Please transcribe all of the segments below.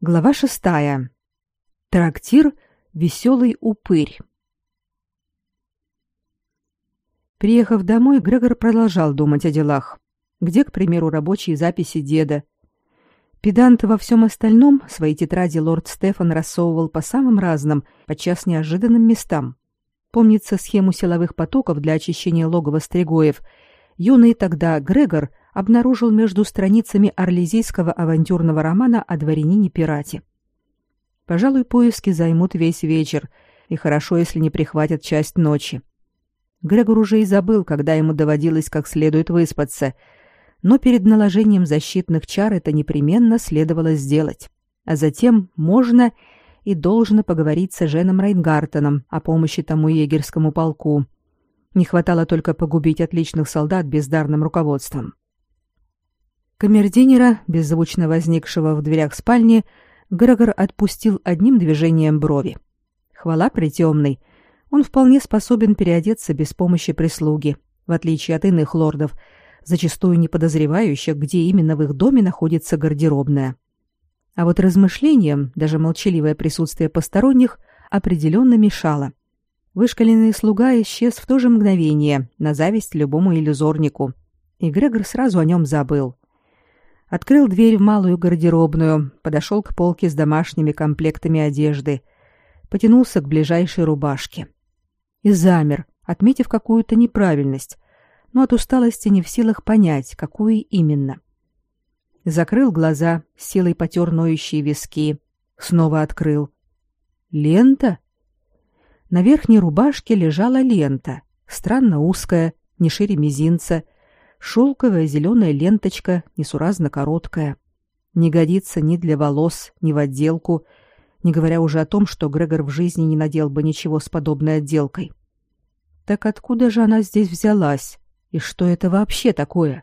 Глава шестая. Трактир «Веселый упырь». Приехав домой, Грегор продолжал думать о делах. Где, к примеру, рабочие записи деда? Педант во всем остальном свои тетради лорд Стефан рассовывал по самым разным, подчас неожиданным местам. Помнится схему силовых потоков для очищения логова стригоев. Юный тогда Грегор обнаружил между страницами орлезийского авантюрного романа о дворянине-пирате. Пожалуй, поиски займут весь вечер, и хорошо, если не прихватят часть ночи. Грегор уже и забыл, когда ему доводилось как следует выспаться, но перед наложением защитных чар это непременно следовало сделать. А затем можно и должно поговорить с Женом Рейнгартеном о помощи тому егерскому полку. Не хватало только погубить отличных солдат бездарным руководством. Камердинера, беззвучно возникшего в дверях спальни, Грегор отпустил одним движением брови. Хвала притемной. Он вполне способен переодеться без помощи прислуги, в отличие от иных лордов, зачастую не подозревающих, где именно в их доме находится гардеробная. А вот размышлениям, даже молчаливое присутствие посторонних, определенно мешало. Вышкаленный слуга исчез в то же мгновение, на зависть любому иллюзорнику. И Грегор сразу о нем забыл открыл дверь в малую гардеробную, подошел к полке с домашними комплектами одежды, потянулся к ближайшей рубашке. И замер, отметив какую-то неправильность, но от усталости не в силах понять, какую именно. Закрыл глаза, силой потер ноющие виски, снова открыл. Лента? На верхней рубашке лежала лента, странно узкая, не шире мизинца — Шелковая зеленая ленточка, несуразно короткая. Не годится ни для волос, ни в отделку, не говоря уже о том, что Грегор в жизни не надел бы ничего с подобной отделкой. Так откуда же она здесь взялась? И что это вообще такое?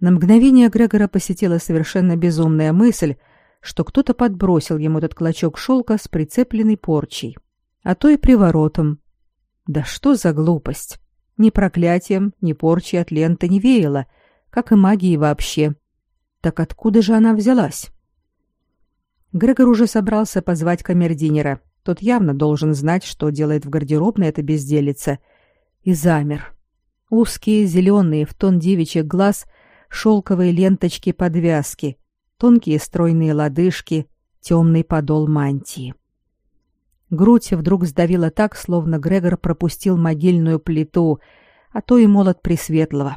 На мгновение Грегора посетила совершенно безумная мысль, что кто-то подбросил ему этот клочок шелка с прицепленной порчей, а то и приворотом. Да что за глупость! Ни проклятием, ни порчей от ленты не веяло, как и магии вообще. Так откуда же она взялась? Грегор уже собрался позвать камердинера. Тот явно должен знать, что делает в гардеробной эта безделица. И замер. Узкие, зеленые, в тон девичьих глаз, шелковые ленточки-подвязки, тонкие стройные лодыжки, темный подол мантии. Грудь вдруг сдавила так, словно Грегор пропустил могильную плиту, а то и молот Пресветлого.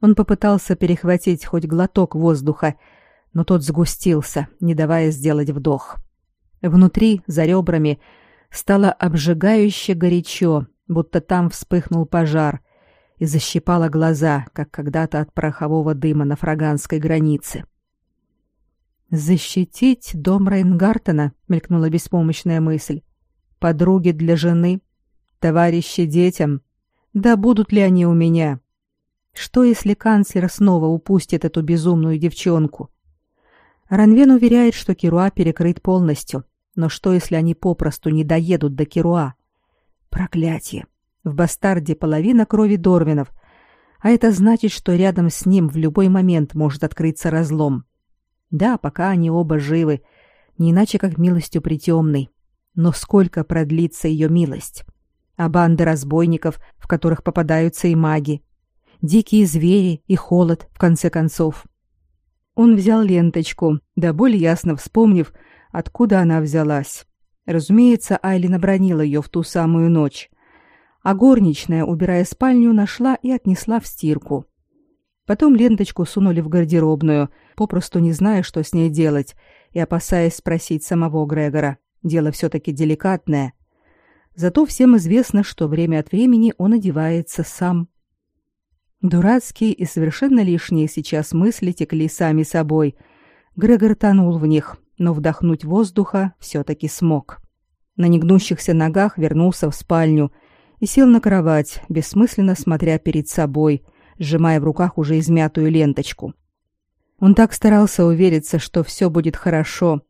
Он попытался перехватить хоть глоток воздуха, но тот сгустился, не давая сделать вдох. Внутри, за ребрами, стало обжигающе горячо, будто там вспыхнул пожар, и защипало глаза, как когда-то от порохового дыма на фраганской границе. — «Защитить дом Рейнгартена?» — мелькнула беспомощная мысль. «Подруги для жены? Товарищи детям? Да будут ли они у меня? Что, если канцлер снова упустит эту безумную девчонку?» Ранвен уверяет, что Кируа перекрыт полностью. Но что, если они попросту не доедут до Кируа? Проклятие! В бастарде половина крови Дорвинов, а это значит, что рядом с ним в любой момент может открыться разлом. Да, пока они оба живы, не иначе как милостью притемной. Но сколько продлится ее милость? А банды разбойников, в которых попадаются и маги? Дикие звери и холод, в конце концов. Он взял ленточку, да более ясно вспомнив, откуда она взялась. Разумеется, Айлин обронила ее в ту самую ночь. А горничная, убирая спальню, нашла и отнесла в стирку. Потом ленточку сунули в гардеробную, попросту не зная, что с ней делать, и опасаясь спросить самого Грегора. Дело все-таки деликатное. Зато всем известно, что время от времени он одевается сам. Дурацкие и совершенно лишние сейчас мысли текли сами собой. Грегор тонул в них, но вдохнуть воздуха все-таки смог. На негнущихся ногах вернулся в спальню и сел на кровать, бессмысленно смотря перед собой — сжимая в руках уже измятую ленточку. Он так старался увериться, что все будет хорошо.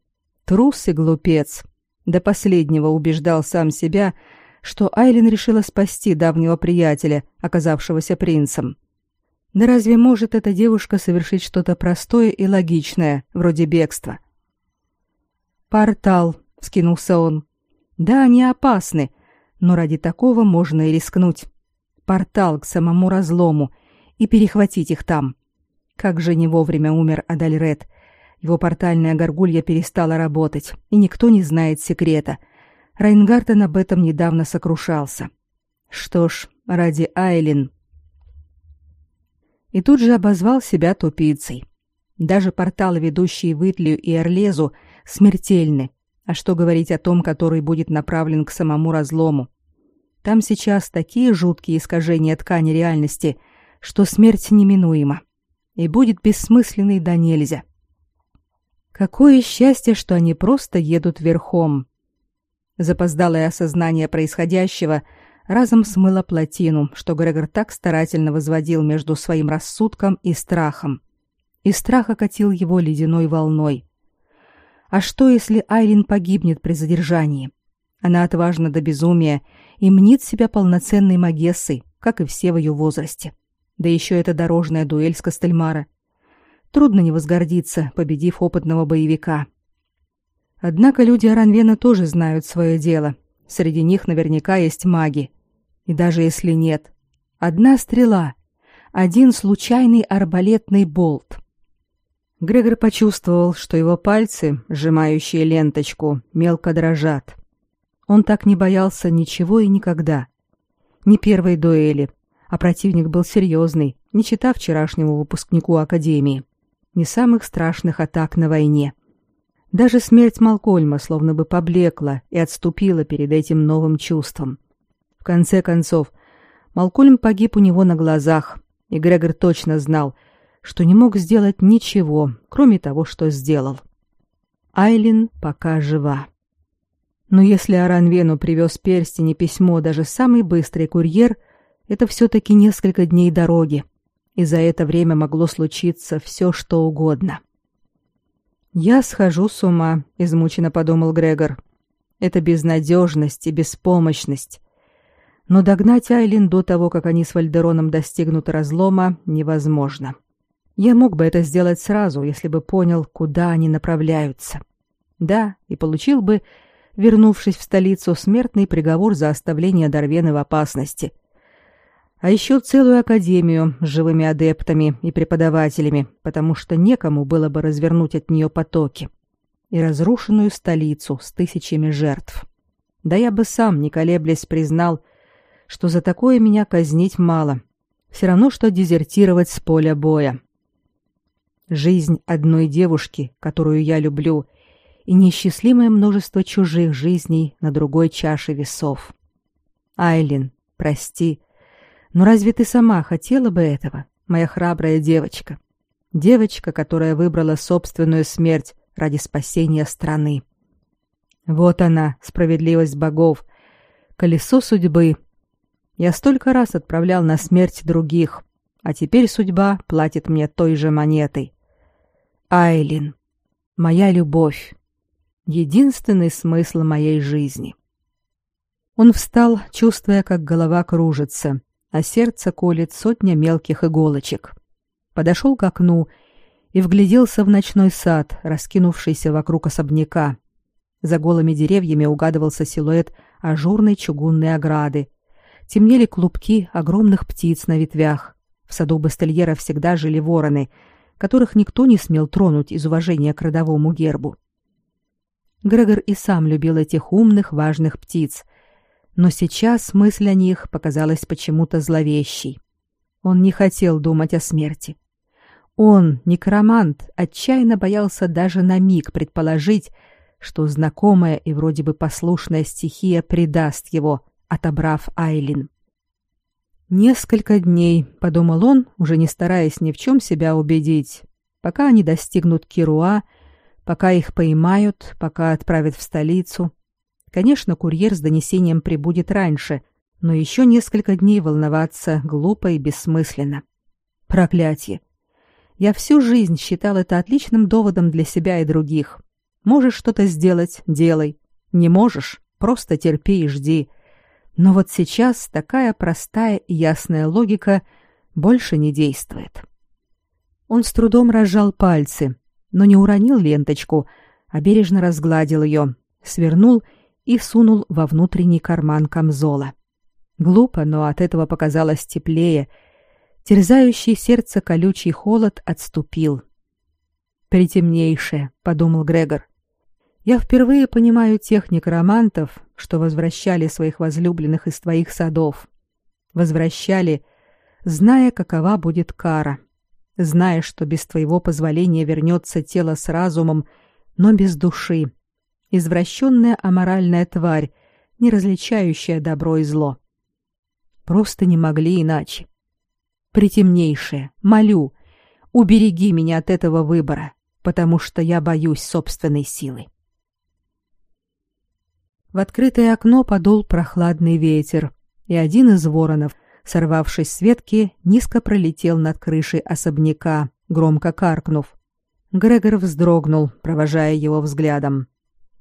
Трус и глупец. До последнего убеждал сам себя, что Айлин решила спасти давнего приятеля, оказавшегося принцем. Да разве может эта девушка совершить что-то простое и логичное, вроде бегства? Портал, вскинулся он. Да, они опасны, но ради такого можно и рискнуть. Портал к самому разлому и перехватить их там. Как же не вовремя умер Адальред. Его портальная горгулья перестала работать, и никто не знает секрета. Райнгартен об этом недавно сокрушался. Что ж, ради Айлин. И тут же обозвал себя тупицей. Даже порталы, ведущие в Итлию и Эрлезу, смертельны. А что говорить о том, который будет направлен к самому разлому? Там сейчас такие жуткие искажения ткани реальности, что смерть неминуема и будет бессмысленной до нельзя. Какое счастье, что они просто едут верхом. Запоздалое осознание происходящего разом смыло плотину, что Грегор так старательно возводил между своим рассудком и страхом. И страх окатил его ледяной волной. А что, если Айлин погибнет при задержании? Она отважна до безумия и мнит себя полноценной магессой, как и все в ее возрасте. Да еще эта дорожная дуэль с Костельмара. Трудно не возгордиться, победив опытного боевика. Однако люди Аранвена тоже знают свое дело. Среди них наверняка есть маги. И даже если нет, одна стрела, один случайный арбалетный болт. Грегор почувствовал, что его пальцы, сжимающие ленточку, мелко дрожат. Он так не боялся ничего и никогда. Ни первой дуэли, а противник был серьезный, не читав вчерашнему выпускнику академии не самых страшных атак на войне. Даже смерть Малкольма словно бы поблекла и отступила перед этим новым чувством. В конце концов, Малкольм погиб у него на глазах, и Грегор точно знал, что не мог сделать ничего, кроме того, что сделал. Айлин пока жива. Но если Аранвену привез перстень и письмо даже самый быстрый курьер, это все-таки несколько дней дороги, и за это время могло случиться все, что угодно. «Я схожу с ума», — измученно подумал Грегор. «Это безнадежность и беспомощность. Но догнать Айлин до того, как они с Вальдероном достигнут разлома, невозможно. Я мог бы это сделать сразу, если бы понял, куда они направляются. Да, и получил бы, вернувшись в столицу, смертный приговор за оставление Дарвены в опасности — а еще целую академию с живыми адептами и преподавателями, потому что некому было бы развернуть от нее потоки. И разрушенную столицу с тысячами жертв. Да я бы сам, не колеблясь, признал, что за такое меня казнить мало. Все равно, что дезертировать с поля боя. Жизнь одной девушки, которую я люблю, и неисчислимое множество чужих жизней на другой чаше весов. Айлин, прости, но разве ты сама хотела бы этого, моя храбрая девочка? Девочка, которая выбрала собственную смерть ради спасения страны. Вот она, справедливость богов, колесо судьбы. Я столько раз отправлял на смерть других, а теперь судьба платит мне той же монетой. Айлин, моя любовь, единственный смысл моей жизни. Он встал, чувствуя, как голова кружится, а сердце колет сотня мелких иголочек. Подошел к окну и вгляделся в ночной сад, раскинувшийся вокруг особняка. За голыми деревьями угадывался силуэт ажурной чугунной ограды. Темнели клубки огромных птиц на ветвях. В саду Бастельера всегда жили вороны, которых никто не смел тронуть из уважения к родовому гербу. Грегор и сам любил этих умных, важных птиц — но сейчас мысль о них показалась почему-то зловещей. Он не хотел думать о смерти. Он, некромант, отчаянно боялся даже на миг предположить, что знакомая и вроде бы послушная стихия предаст его, отобрав Айлин. Несколько дней, подумал он, уже не стараясь ни в чем себя убедить, пока они достигнут Кируа, пока их поймают, пока отправят в столицу, Конечно, курьер с донесением прибудет раньше, но еще несколько дней волноваться глупо и бессмысленно. Проклятие. Я всю жизнь считал это отличным доводом для себя и других. Можешь что-то сделать — делай. Не можешь — просто терпи и жди. Но вот сейчас такая простая и ясная логика больше не действует. Он с трудом разжал пальцы, но не уронил ленточку, а бережно разгладил ее, свернул и сунул во внутренний карман камзола. Глупо, но от этого показалось теплее. Терзающий сердце колючий холод отступил. «Притемнейшее», — подумал Грегор. «Я впервые понимаю тех некромантов, что возвращали своих возлюбленных из твоих садов. Возвращали, зная, какова будет кара, зная, что без твоего позволения вернется тело с разумом, но без души. Извращенная аморальная тварь, не различающая добро и зло. Просто не могли иначе. Притемнейшее, молю, убереги меня от этого выбора, потому что я боюсь собственной силы. В открытое окно подул прохладный ветер, и один из воронов, сорвавшись с ветки, низко пролетел над крышей особняка, громко каркнув. Грегор вздрогнул, провожая его взглядом.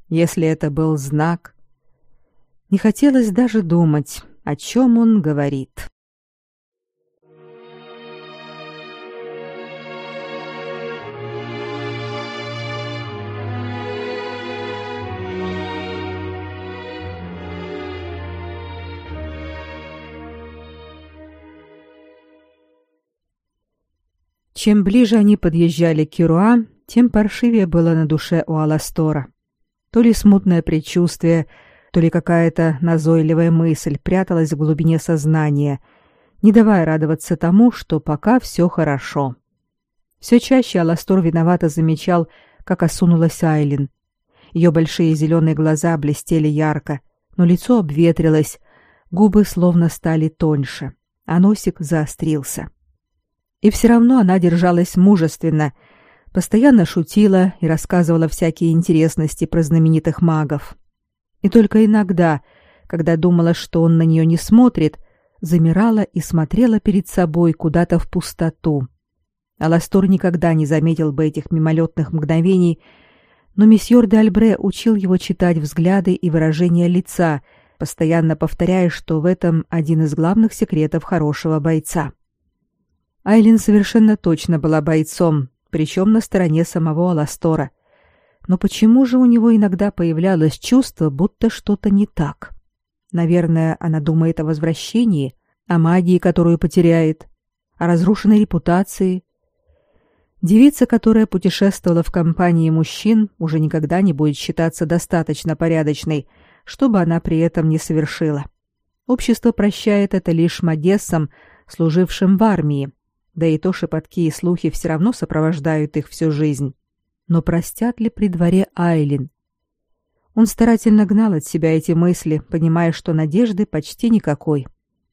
Если это был знак... Не хотелось даже думать, о чем он говорит. Чем ближе они подъезжали к Кируа, тем паршивее было на душе у Аластора. То ли смутное предчувствие, то ли какая-то назойливая мысль пряталась в глубине сознания, не давая радоваться тому, что пока все хорошо. Все чаще Аластор виновато замечал, как осунулась Айлин. Ее большие зеленые глаза блестели ярко, но лицо обветрилось, губы словно стали тоньше, а носик заострился. И все равно она держалась мужественно, постоянно шутила и рассказывала всякие интересности про знаменитых магов. И только иногда, когда думала, что он на нее не смотрит, замирала и смотрела перед собой куда-то в пустоту. Аластор никогда не заметил бы этих мимолетных мгновений, но месьеор де Альбре учил его читать взгляды и выражения лица, постоянно повторяя, что в этом один из главных секретов хорошего бойца. Айлин совершенно точно была бойцом, причем на стороне самого Аластора. Но почему же у него иногда появлялось чувство, будто что-то не так? Наверное, она думает о возвращении, о магии, которую потеряет, о разрушенной репутации. Девица, которая путешествовала в компании мужчин, уже никогда не будет считаться достаточно порядочной, чтобы она при этом не совершила. Общество прощает это лишь магессам, служившим в армии, да и то шепотки и слухи все равно сопровождают их всю жизнь. Но простят ли при дворе Айлин? Он старательно гнал от себя эти мысли, понимая, что надежды почти никакой.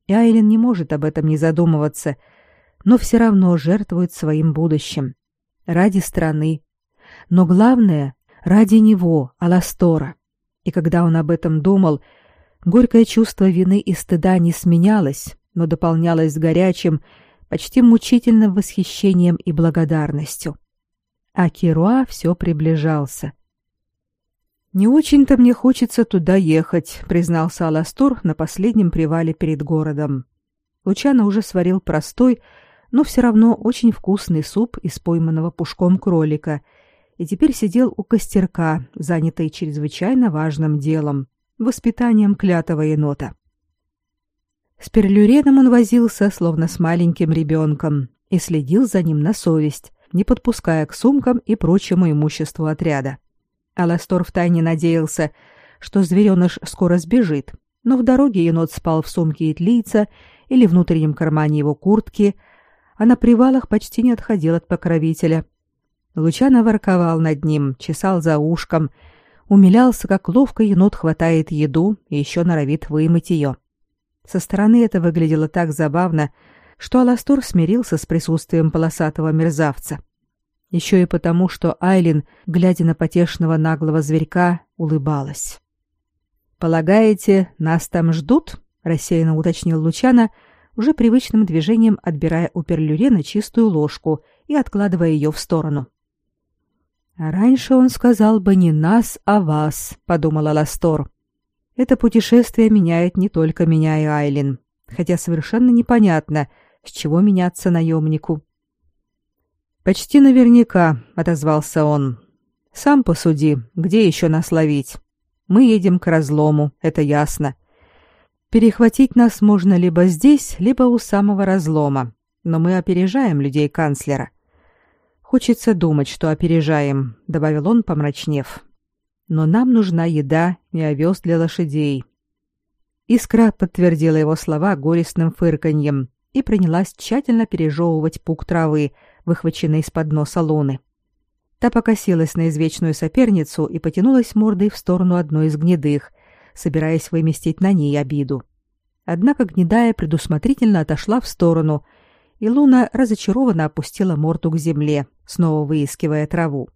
И Айлин не может об этом не задумываться, но все равно жертвует своим будущим. Ради страны. Но главное — ради него, Аластора. И когда он об этом думал, горькое чувство вины и стыда не сменялось, но дополнялось горячим, почти мучительным восхищением и благодарностью. А Кируа все приближался. «Не очень-то мне хочется туда ехать», — признался Аластор на последнем привале перед городом. Лучано уже сварил простой, но все равно очень вкусный суп из пойманного пушком кролика и теперь сидел у костерка, занятый чрезвычайно важным делом — воспитанием клятого енота. С перлюреном он возился, словно с маленьким ребенком, и следил за ним на совесть, не подпуская к сумкам и прочему имуществу отряда. Аластор втайне надеялся, что звереныш скоро сбежит, но в дороге енот спал в сумке итлийца или внутреннем кармане его куртки, а на привалах почти не отходил от покровителя. Лучано ворковал над ним, чесал за ушком, умилялся, как ловко енот хватает еду и еще норовит вымыть ее. Со стороны это выглядело так забавно, что Аластор смирился с присутствием полосатого мерзавца. Еще и потому, что Айлин, глядя на потешного наглого зверька, улыбалась. «Полагаете, нас там ждут?» — рассеянно уточнил Лучана, уже привычным движением отбирая у Перлюрена чистую ложку и откладывая ее в сторону. «А раньше он сказал бы не нас, а вас», — подумала Ластор. Это путешествие меняет не только меня и Айлин, хотя совершенно непонятно, с чего меняться наемнику. «Почти наверняка», — отозвался он. Сам посуди, где еще нас ловить? Мы едем к разлому, это ясно. Перехватить нас можно либо здесь, либо у самого разлома, но мы опережаем людей канцлера. Хочется думать, что опережаем, добавил он, помрачнев. Но нам нужна еда и овес для лошадей. Искра подтвердила его слова горестным фырканьем и принялась тщательно пережевывать пук травы, выхваченный из-под носа Луны. Та покосилась на извечную соперницу и потянулась мордой в сторону одной из гнедых, собираясь выместить на ней обиду. Однако гнедая предусмотрительно отошла в сторону, и Луна разочарованно опустила морду к земле, снова выискивая траву.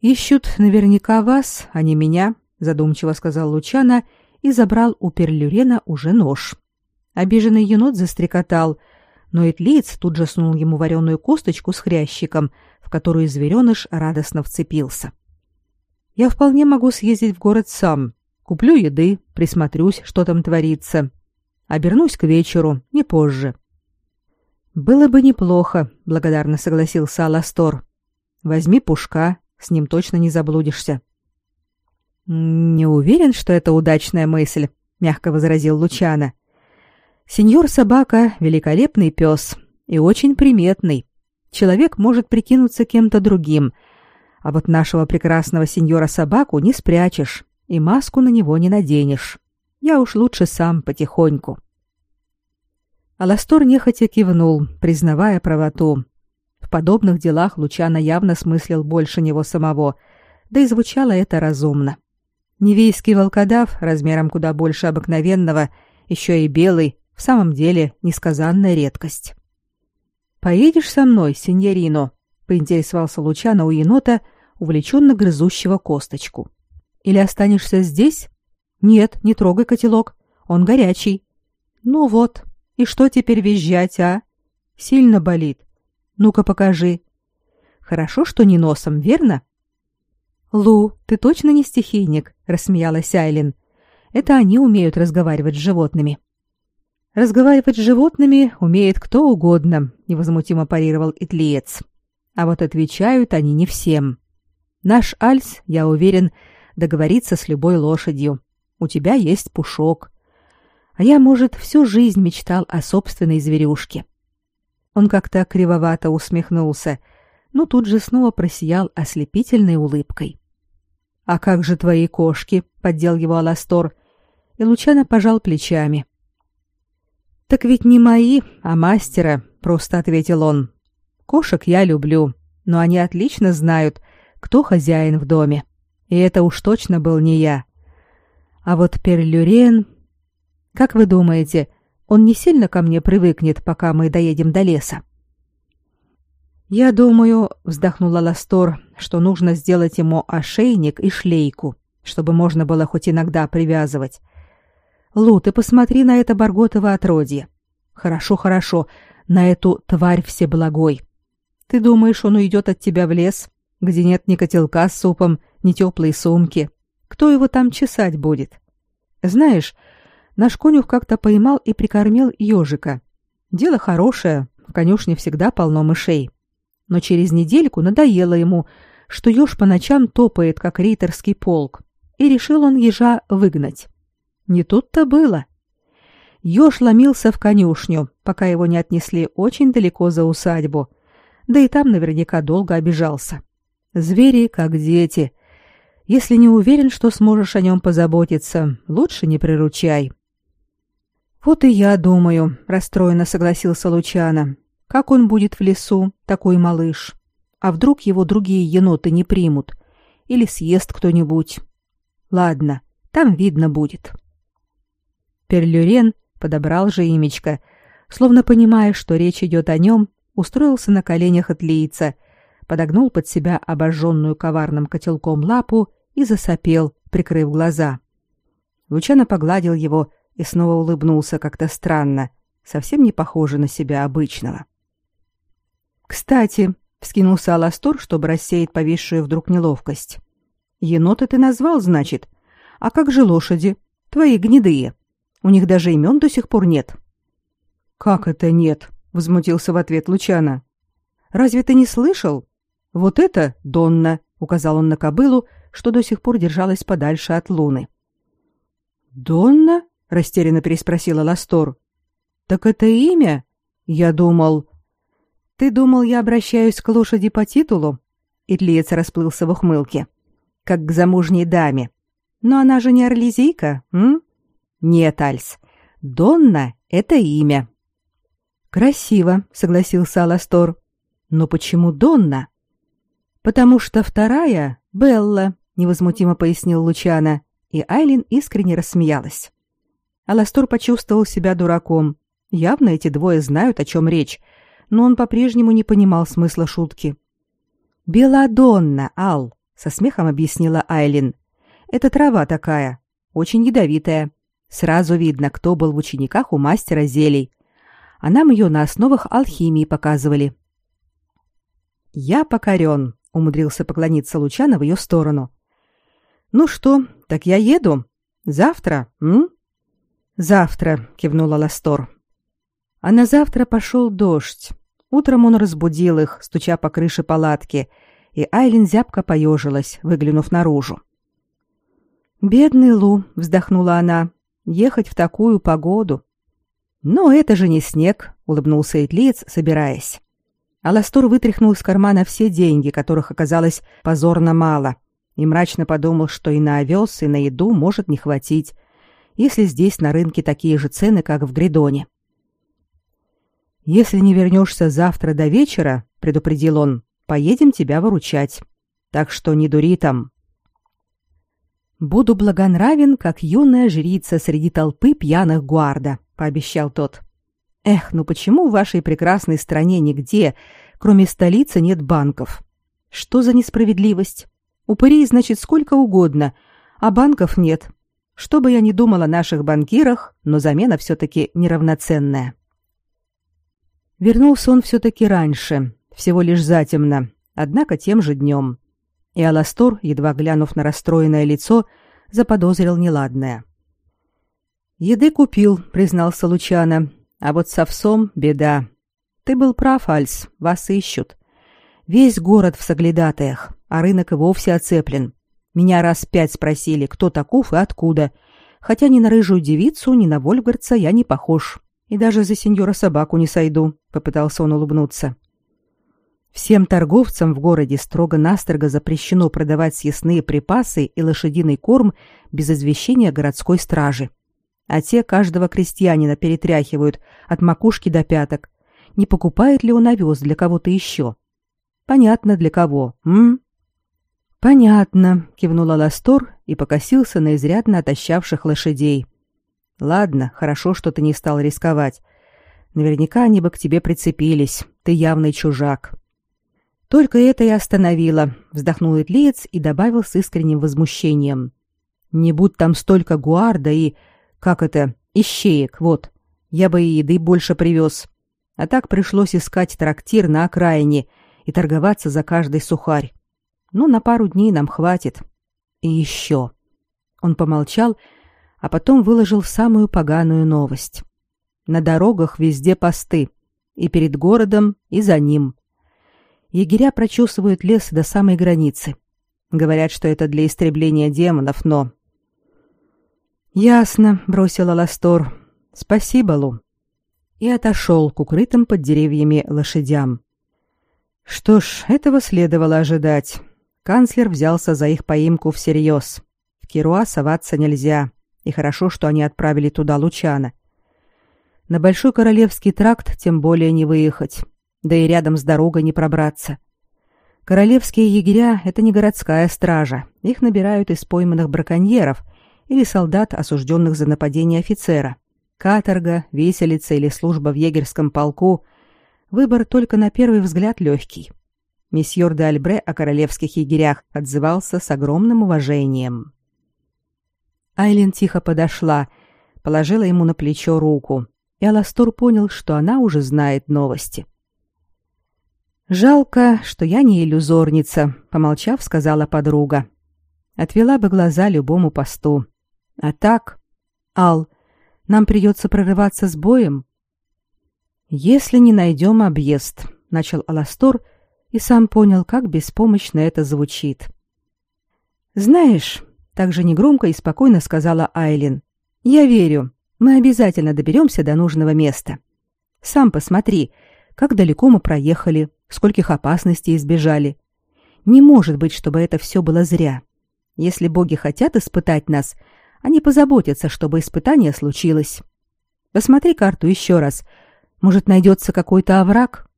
«Ищут наверняка вас, а не меня», — задумчиво сказал Лучана и забрал у Перлюрена уже нож. Обиженный енот застрекотал, но Этлиец тут же сунул ему вареную косточку с хрящиком, в которую звереныш радостно вцепился. «Я вполне могу съездить в город сам. Куплю еды, присмотрюсь, что там творится. Обернусь к вечеру, не позже». «Было бы неплохо», — благодарно согласился Аластор. «Возьми пушка, с ним точно не заблудишься». «Не уверен, что это удачная мысль», — мягко возразил Лучана. «Сеньор Собака — великолепный пес и очень приметный. Человек может прикинуться кем-то другим, а вот нашего прекрасного сеньора Собаку не спрячешь и маску на него не наденешь. Я уж лучше сам потихоньку». Аластор нехотя кивнул, признавая правоту. В подобных делах Лучана явно смыслил больше него самого, да и звучало это разумно. — Невейский волкодав, размером куда больше обыкновенного, еще и белый, в самом деле несказанная редкость. «Поедешь со мной, сеньорино?» — поинтересовался Лучано у енота, увлеченно грызущего косточку. «Или останешься здесь?» «Нет, не трогай котелок, он горячий». «Ну вот, и что теперь визжать, а? Сильно болит. Ну-ка покажи». «Хорошо, что не носом, верно?» «Лу, ты точно не стихийник?» — рассмеялась Айлин. «Это они умеют разговаривать с животными». «Разговаривать с животными умеет кто угодно», — невозмутимо парировал Итлиец. «А вот отвечают они не всем. Наш Альс, я уверен, договорится с любой лошадью. У тебя есть пушок. А я, может, всю жизнь мечтал о собственной зверюшке». Он как-то кривовато усмехнулся, но тут же снова просиял ослепительной улыбкой. «А как же твои кошки?» — поддел его Аластор. И Лучано пожал плечами. «Так ведь не мои, а мастера», — просто ответил он. «Кошек я люблю, но они отлично знают, кто хозяин в доме. И это уж точно был не я. А вот Перлюрен... Как вы думаете, он не сильно ко мне привыкнет, пока мы доедем до леса?» «Я думаю», — вздохнула Ластор, — «что нужно сделать ему ошейник и шлейку, чтобы можно было хоть иногда привязывать. Лу, ты посмотри на это Барготово отродье. Хорошо, хорошо, на эту тварь всеблагой. Ты думаешь, он уйдет от тебя в лес, где нет ни котелка с супом, ни теплой сумки? Кто его там чесать будет? Знаешь, наш конюх как-то поймал и прикормил ежика. Дело хорошее, в конюшне всегда полно мышей но через недельку надоело ему, что еж по ночам топает, как рейтерский полк, и решил он ежа выгнать. Не тут-то было. Еж ломился в конюшню, пока его не отнесли очень далеко за усадьбу, да и там наверняка долго обижался. Звери, как дети. Если не уверен, что сможешь о нем позаботиться, лучше не приручай. Вот и я думаю, расстроенно согласился Лучано. Как он будет в лесу, такой малыш? А вдруг его другие еноты не примут? Или съест кто-нибудь? Ладно, там видно будет. Перлюрен подобрал же имечко, словно понимая, что речь идет о нем, устроился на коленях от лийца, подогнул под себя обожженную коварным котелком лапу и засопел, прикрыв глаза. Лучано погладил его и снова улыбнулся как-то странно, совсем не похоже на себя обычного. «Кстати», — вскинулся Аластор, чтобы рассеять повисшую вдруг неловкость. «Енота ты назвал, значит? А как же лошади? Твои гнедые. У них даже имен до сих пор нет». «Как это нет?» — возмутился в ответ Лучана. «Разве ты не слышал? Вот это Донна, указал он на кобылу, что до сих пор держалась подальше от луны. Донна? Растерянно переспросила Ластор. Так это имя? Я думал. Ты думал, я обращаюсь к лошади по титулу? Итлиец расплылся в ухмылке, как к замужней даме. Но она же не орлезийка, м? Нет, Альс. Донна это имя. Красиво, согласился Аластор. Но почему Донна? Потому что вторая Белла, невозмутимо пояснил Лучана, и Айлин искренне рассмеялась. Аластор почувствовал себя дураком. Явно эти двое знают, о чем речь, но он по-прежнему не понимал смысла шутки. «Беладонна, Ал», — со смехом объяснила Айлин. «Это трава такая, очень ядовитая. Сразу видно, кто был в учениках у мастера зелий. А нам ее на основах алхимии показывали». «Я покорен», — умудрился поклониться Лучано в ее сторону. «Ну что, так я еду. Завтра, м?» «Завтра», — кивнула Ластор. А на завтра пошел дождь. Утром он разбудил их, стуча по крыше палатки, и Айлин зябко поежилась, выглянув наружу. «Бедный Лу», — вздохнула она, — «ехать в такую погоду». «Но это же не снег», — улыбнулся Этлиец, собираясь. Аластор вытряхнул из кармана все деньги, которых оказалось позорно мало, и мрачно подумал, что и на овес, и на еду может не хватить, если здесь на рынке такие же цены, как в Гридоне. «Если не вернешься завтра до вечера», — предупредил он, — «поедем тебя выручать. Так что не дури там». «Буду благонравен, как юная жрица среди толпы пьяных гуарда», — пообещал тот. Эх, ну почему в вашей прекрасной стране нигде, кроме столицы, нет банков? Что за несправедливость? Упырей, значит, сколько угодно, а банков нет. Что бы я ни думал о наших банкирах, но замена все-таки неравноценная. Вернулся он все-таки раньше, всего лишь затемно, однако тем же днем. И Аластор, едва глянув на расстроенное лицо, заподозрил неладное. «Еды купил», — признался Лучано, а вот с овсом беда. Ты был прав, Альс, вас ищут. Весь город в соглядатаях, а рынок и вовсе оцеплен. Меня раз пять спросили, кто таков и откуда. Хотя ни на рыжую девицу, ни на вольгарца я не похож. И даже за сеньора собаку не сойду, попытался он улыбнуться. Всем торговцам в городе строго-настрого запрещено продавать съестные припасы и лошадиный корм без извещения городской стражи а те каждого крестьянина перетряхивают от макушки до пяток. Не покупает ли он овес для кого-то еще? Понятно, для кого, м? Понятно, кивнула Ластор и покосился на изрядно отощавших лошадей. Ладно, хорошо, что ты не стал рисковать. Наверняка они бы к тебе прицепились. Ты явный чужак. Только это и остановило, вздохнул Итлиец и добавил с искренним возмущением. Не будь там столько гуарда и как это? Ищеек, вот. Я бы и еды больше привез. А так пришлось искать трактир на окраине и торговаться за каждый сухарь. Ну, на пару дней нам хватит. И еще. Он помолчал, а потом выложил самую поганую новость. На дорогах везде посты. И перед городом, и за ним. Егеря прочесывают лес до самой границы. Говорят, что это для истребления демонов, но Ясно, бросила Ластор. Спасибо, Лу. И отошел к укрытым под деревьями лошадям. Что ж, этого следовало ожидать. Канцлер взялся за их поимку всерьез. В Кируа соваться нельзя, и хорошо, что они отправили туда Лучана. На Большой Королевский тракт тем более не выехать, да и рядом с дорогой не пробраться. Королевские егеря — это не городская стража, их набирают из пойманных браконьеров — или солдат, осужденных за нападение офицера. Каторга, виселица или служба в егерском полку – выбор только на первый взгляд легкий. Месьеор де Альбре о королевских егерях отзывался с огромным уважением. Айлин тихо подошла, положила ему на плечо руку, и Аластор понял, что она уже знает новости. «Жалко, что я не иллюзорница», — помолчав, сказала подруга. «Отвела бы глаза любому посту. А так, Ал, нам придется прорываться с боем. Если не найдем объезд, начал Аластор и сам понял, как беспомощно это звучит. «Знаешь», — также негромко и спокойно сказала Айлин, — «я верю, мы обязательно доберемся до нужного места. Сам посмотри, как далеко мы проехали, скольких опасностей избежали. Не может быть, чтобы это все было зря. Если боги хотят испытать нас, они позаботятся, чтобы испытание случилось. Посмотри карту еще раз. Может, найдется какой-то овраг?»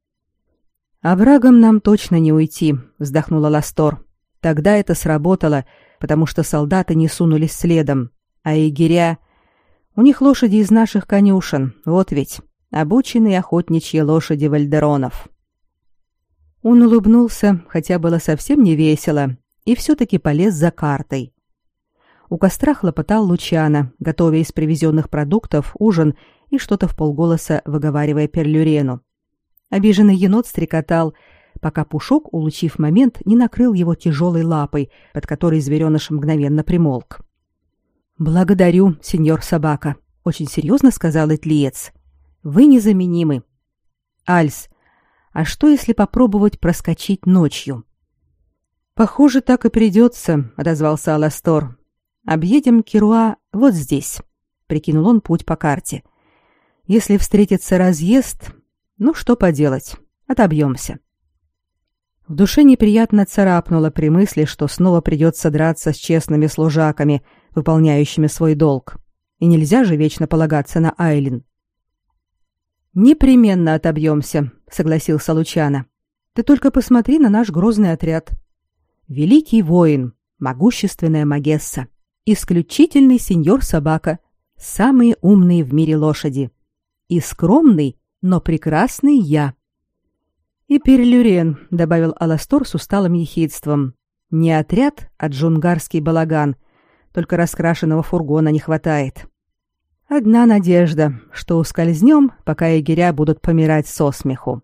«Оврагом нам точно не уйти», — вздохнула Ластор. «Тогда это сработало, потому что солдаты не сунулись следом, а егеря... У них лошади из наших конюшен, вот ведь, обученные охотничьи лошади вальдеронов». Он улыбнулся, хотя было совсем не весело, и все-таки полез за картой. У костра хлопотал Лучана, готовя из привезенных продуктов ужин и что-то в полголоса выговаривая Перлюрену. Обиженный енот стрекотал, пока Пушок, улучив момент, не накрыл его тяжелой лапой, под которой звереныш мгновенно примолк. «Благодарю, сеньор собака», — очень серьезно сказал Этлиец. «Вы незаменимы. Альс, а что, если попробовать проскочить ночью?» «Похоже, так и придется», — отозвался Аластор. Объедем Кируа вот здесь, прикинул он путь по карте. Если встретится разъезд, ну что поделать, отобьемся. В душе неприятно царапнуло при мысли, что снова придется драться с честными служаками, выполняющими свой долг. И нельзя же вечно полагаться на Айлин. «Непременно отобьемся», — согласился Лучана. «Ты только посмотри на наш грозный отряд. Великий воин, могущественная Магесса исключительный сеньор-собака, самые умные в мире лошади. И скромный, но прекрасный я. И Перлюрен, добавил Аластор с усталым ехидством. Не отряд, а джунгарский балаган. Только раскрашенного фургона не хватает. Одна надежда, что ускользнем, пока егеря будут помирать со смеху.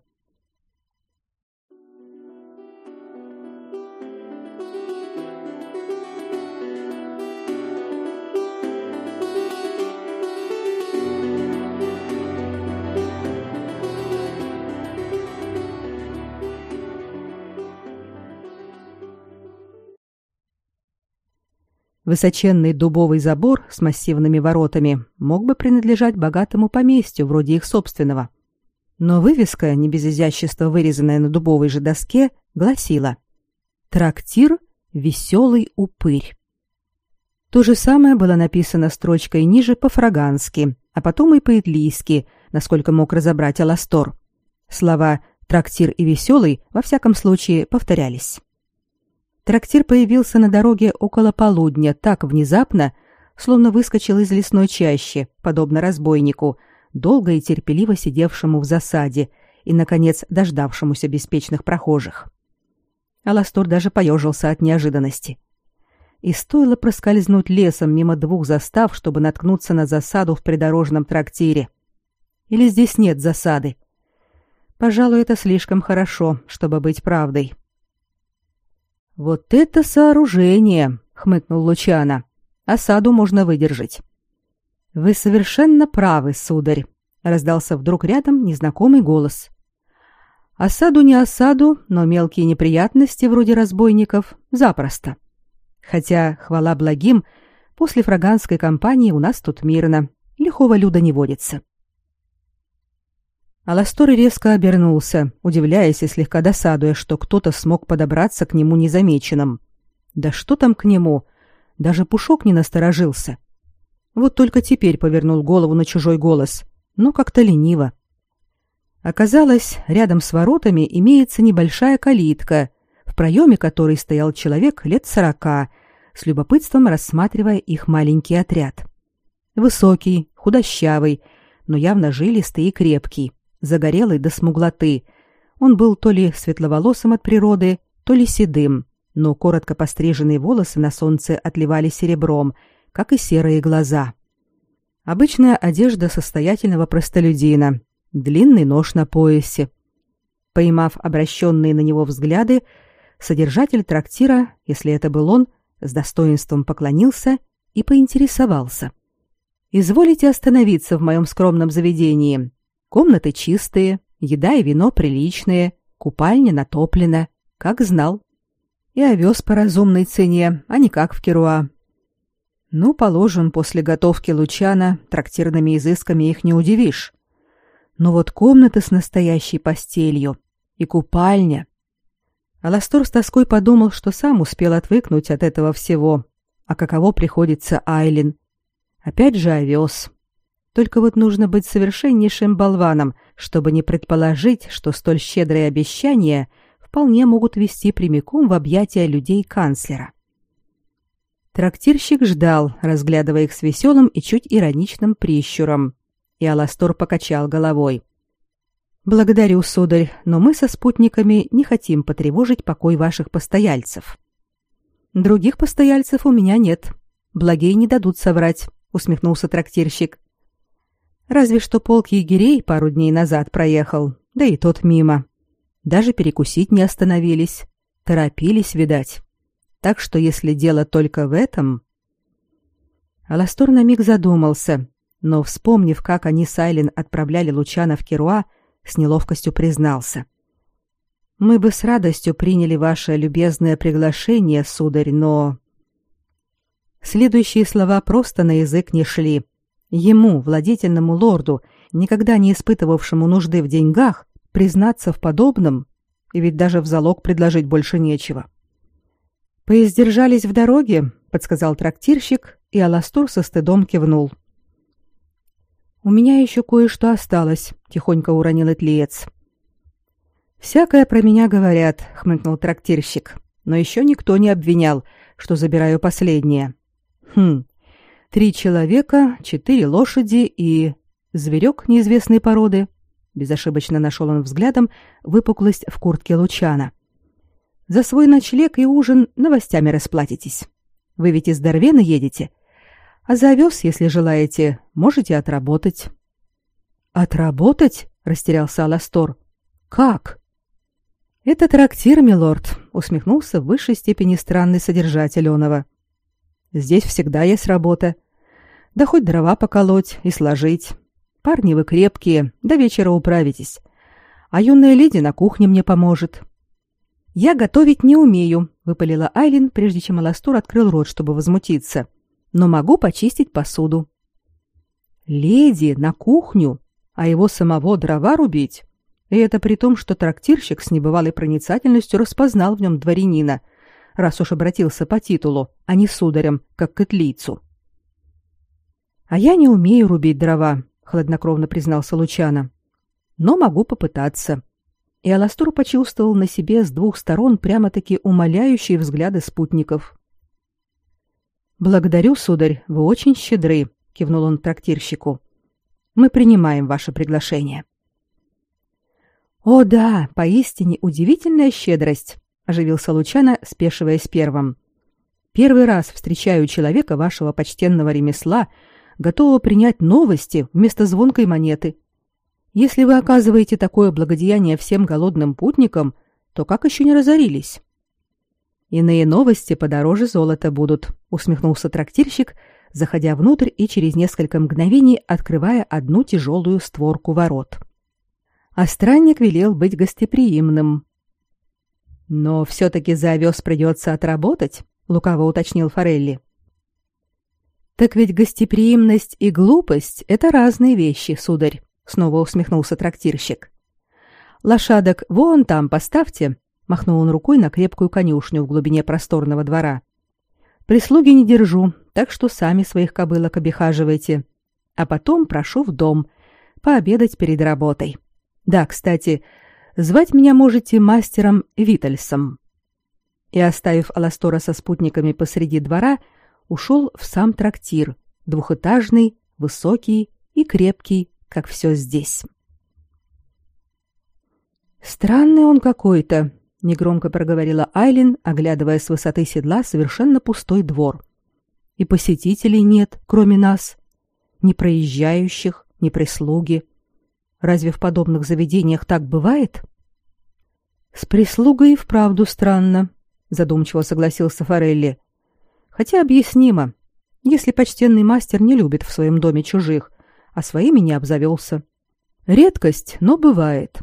Высоченный дубовый забор с массивными воротами мог бы принадлежать богатому поместью, вроде их собственного. Но вывеска, не без изящества вырезанная на дубовой же доске, гласила «Трактир «Веселый упырь». То же самое было написано строчкой ниже по-фрагански, а потом и по-итлийски, насколько мог разобрать Аластор. Слова «трактир» и «веселый» во всяком случае повторялись. Трактир появился на дороге около полудня так внезапно, словно выскочил из лесной чащи, подобно разбойнику, долго и терпеливо сидевшему в засаде и, наконец, дождавшемуся беспечных прохожих. Аластор даже поежился от неожиданности. И стоило проскользнуть лесом мимо двух застав, чтобы наткнуться на засаду в придорожном трактире. Или здесь нет засады? Пожалуй, это слишком хорошо, чтобы быть правдой. Вот это сооружение, хмыкнул Лучана. Осаду можно выдержать. Вы совершенно правы, сударь, раздался вдруг рядом незнакомый голос. Осаду не осаду, но мелкие неприятности вроде разбойников запросто. Хотя, хвала благим, после фраганской кампании у нас тут мирно, лихого люда не водится. Аластор резко обернулся, удивляясь и слегка досадуя, что кто-то смог подобраться к нему незамеченным. Да что там к нему? Даже Пушок не насторожился. Вот только теперь повернул голову на чужой голос, но как-то лениво. Оказалось, рядом с воротами имеется небольшая калитка, в проеме которой стоял человек лет сорока, с любопытством рассматривая их маленький отряд. Высокий, худощавый, но явно жилистый и крепкий загорелый до смуглоты. Он был то ли светловолосым от природы, то ли седым, но коротко постриженные волосы на солнце отливали серебром, как и серые глаза. Обычная одежда состоятельного простолюдина, длинный нож на поясе. Поймав обращенные на него взгляды, содержатель трактира, если это был он, с достоинством поклонился и поинтересовался. «Изволите остановиться в моем скромном заведении. Комнаты чистые, еда и вино приличные, Купальня натоплена, как знал. И овес по разумной цене, а не как в Керуа. Ну, положим, после готовки Лучана трактирными изысками их не удивишь. Но вот комната с настоящей постелью и купальня. Аластор с тоской подумал, что сам успел отвыкнуть от этого всего. А каково приходится Айлин? Опять же овес. Только вот нужно быть совершеннейшим болваном, чтобы не предположить, что столь щедрые обещания вполне могут вести прямиком в объятия людей канцлера. Трактирщик ждал, разглядывая их с веселым и чуть ироничным прищуром. И Аластор покачал головой. «Благодарю, сударь, но мы со спутниками не хотим потревожить покой ваших постояльцев». «Других постояльцев у меня нет. Благие не дадут соврать», — усмехнулся трактирщик. «Разве что полк егерей пару дней назад проехал, да и тот мимо. Даже перекусить не остановились. Торопились, видать. Так что если дело только в этом... Аластор на миг задумался, но, вспомнив, как они с Айлен отправляли Лучана в Керуа, с неловкостью признался. «Мы бы с радостью приняли ваше любезное приглашение, сударь, но...» Следующие слова просто на язык не шли. Ему, владетельному лорду, никогда не испытывавшему нужды в деньгах, признаться в подобном, и ведь даже в залог предложить больше нечего. «Поиздержались в дороге», — подсказал трактирщик, и Аластур со стыдом кивнул. «У меня еще кое-что осталось», — тихонько уронил Этлиец. «Всякое про меня говорят», — хмыкнул трактирщик, «но еще никто не обвинял, что забираю последнее». «Хм, три человека, четыре лошади и... зверек неизвестной породы». Безошибочно нашел он взглядом выпуклость в куртке Лучана. За свой ночлег и ужин новостями расплатитесь. Вы ведь из Дорвена едете. А за овес, если желаете, можете отработать». «Отработать?» — растерялся Аластор. «Как?» «Это трактир, милорд», — усмехнулся в высшей степени странный содержатель Онова. «Здесь всегда есть работа. Да хоть дрова поколоть и сложить. Парни вы крепкие, до вечера управитесь. А юная леди на кухне мне поможет. «Я готовить не умею», — выпалила Айлин, прежде чем Аластур открыл рот, чтобы возмутиться. «Но могу почистить посуду». «Леди, на кухню, а его самого дрова рубить?» И это при том, что трактирщик с небывалой проницательностью распознал в нем дворянина, раз уж обратился по титулу, а не сударем, как к итлийцу. «А я не умею рубить дрова», — хладнокровно признался Лучано. «Но могу попытаться и Аластур почувствовал на себе с двух сторон прямо-таки умоляющие взгляды спутников. «Благодарю, сударь, вы очень щедры», — кивнул он трактирщику. «Мы принимаем ваше приглашение». «О да, поистине удивительная щедрость», — оживился Лучано, спешиваясь первым. «Первый раз встречаю человека вашего почтенного ремесла, готового принять новости вместо звонкой монеты. Если вы оказываете такое благодеяние всем голодным путникам, то как еще не разорились? Иные новости подороже золота будут, усмехнулся трактирщик, заходя внутрь и через несколько мгновений открывая одну тяжелую створку ворот. А странник велел быть гостеприимным. Но все-таки за овес придется отработать, лукаво уточнил Форелли. Так ведь гостеприимность и глупость — это разные вещи, сударь снова усмехнулся трактирщик. Лошадок вон там поставьте, махнул он рукой на крепкую конюшню в глубине просторного двора. Прислуги не держу, так что сами своих кобылок обихаживайте. А потом прошу в дом пообедать перед работой. Да, кстати, звать меня можете мастером Витальсом. И оставив Аластора со спутниками посреди двора, ушел в сам трактир, двухэтажный, высокий и крепкий, как все здесь. Странный он какой-то, негромко проговорила Айлин, оглядывая с высоты седла совершенно пустой двор. И посетителей нет, кроме нас, ни проезжающих, ни прислуги. Разве в подобных заведениях так бывает? С прислугой вправду странно, задумчиво согласился Форелли. Хотя объяснимо, если почтенный мастер не любит в своем доме чужих, а своими не обзавелся. Редкость, но бывает.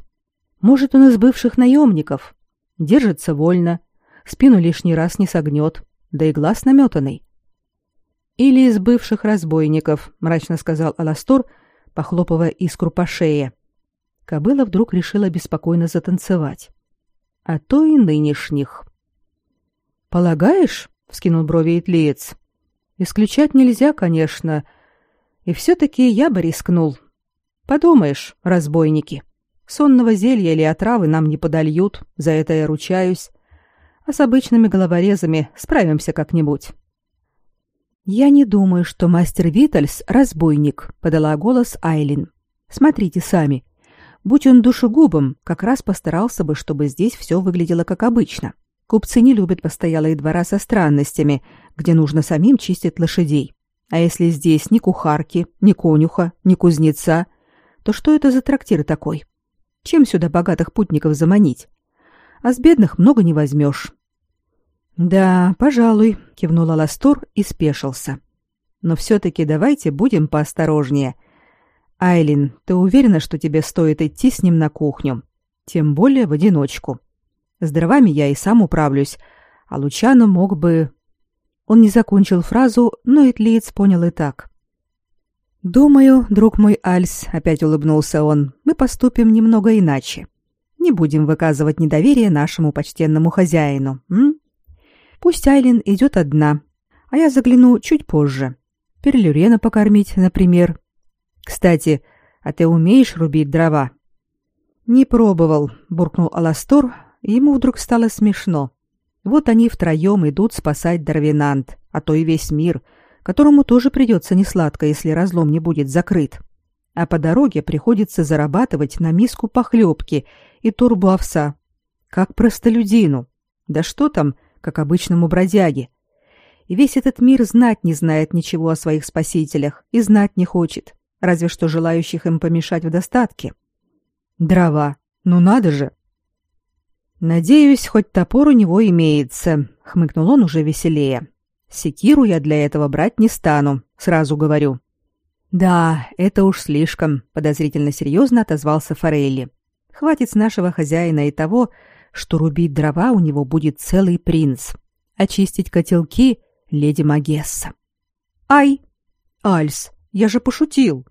Может, он из бывших наемников. Держится вольно, спину лишний раз не согнет, да и глаз наметанный. Или из бывших разбойников, мрачно сказал Аластор, похлопывая искру по шее. Кобыла вдруг решила беспокойно затанцевать. А то и нынешних. Полагаешь? вскинул брови Итлиец. Исключать нельзя, конечно. И все-таки я бы рискнул. Подумаешь, разбойники. Сонного зелья или отравы нам не подольют, за это я ручаюсь. А с обычными головорезами справимся как-нибудь. Я не думаю, что мастер Витальс разбойник, подала голос Айлин. Смотрите сами. Будь он душегубом, как раз постарался бы, чтобы здесь все выглядело как обычно. Купцы не любят постоялые двора со странностями, где нужно самим чистить лошадей. А если здесь ни кухарки, ни конюха, ни кузнеца, то что это за трактир такой? Чем сюда богатых путников заманить? А с бедных много не возьмешь. Да, пожалуй, кивнул Аластор и спешился. Но все-таки давайте будем поосторожнее. Айлин, ты уверена, что тебе стоит идти с ним на кухню? Тем более в одиночку. С дровами я и сам управлюсь, а Лучано мог бы... Он не закончил фразу, но Этлиец понял и так. «Думаю, друг мой Альс», — опять улыбнулся он, — «мы поступим немного иначе. Не будем выказывать недоверие нашему почтенному хозяину, м? Пусть Айлин идет одна, а я загляну чуть позже. Перлюрена покормить, например. Кстати, а ты умеешь рубить дрова?» «Не пробовал», — буркнул Аластор, ему вдруг стало смешно. Вот они втроем идут спасать Дарвинант, а то и весь мир — которому тоже придется несладко, если разлом не будет закрыт. А по дороге приходится зарабатывать на миску похлебки и турбу овса. Как простолюдину. Да что там, как обычному бродяге. И весь этот мир знать не знает ничего о своих спасителях и знать не хочет, разве что желающих им помешать в достатке. Дрова. Ну надо же. Надеюсь, хоть топор у него имеется, хмыкнул он уже веселее. Секиру я для этого брать не стану, сразу говорю. Да, это уж слишком, подозрительно серьезно отозвался Форелли. Хватит с нашего хозяина и того, что рубить дрова у него будет целый принц, очистить котелки леди Магесса. Ай, Альс, я же пошутил.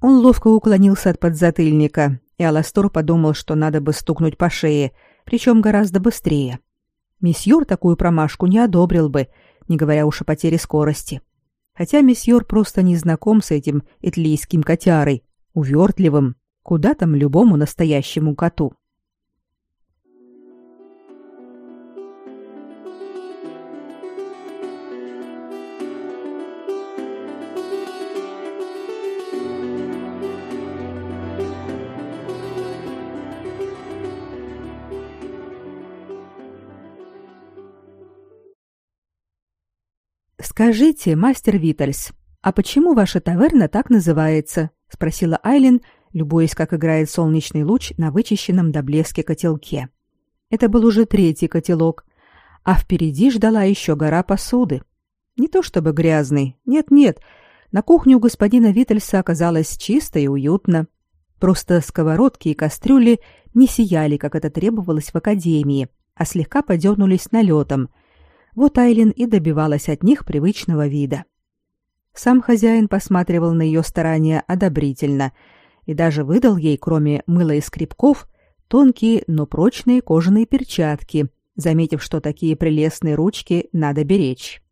Он ловко уклонился от подзатыльника, и Аластор подумал, что надо бы стукнуть по шее, причем гораздо быстрее. Месьеор такую промашку не одобрил бы, не говоря уж о потере скорости. Хотя месьеор просто не знаком с этим этлийским котярой, увертливым, куда там любому настоящему коту. Скажите, мастер Витальс, а почему ваша таверна так называется? спросила Айлин, любуясь, как играет солнечный луч на вычищенном до блески котелке. Это был уже третий котелок, а впереди ждала еще гора посуды. Не то чтобы грязный, нет-нет, на кухне у господина Витальса оказалось чисто и уютно. Просто сковородки и кастрюли не сияли, как это требовалось в академии, а слегка подернулись налетом — вот Айлин и добивалась от них привычного вида. Сам хозяин посматривал на ее старания одобрительно и даже выдал ей, кроме мыла и скребков, тонкие, но прочные кожаные перчатки, заметив, что такие прелестные ручки надо беречь.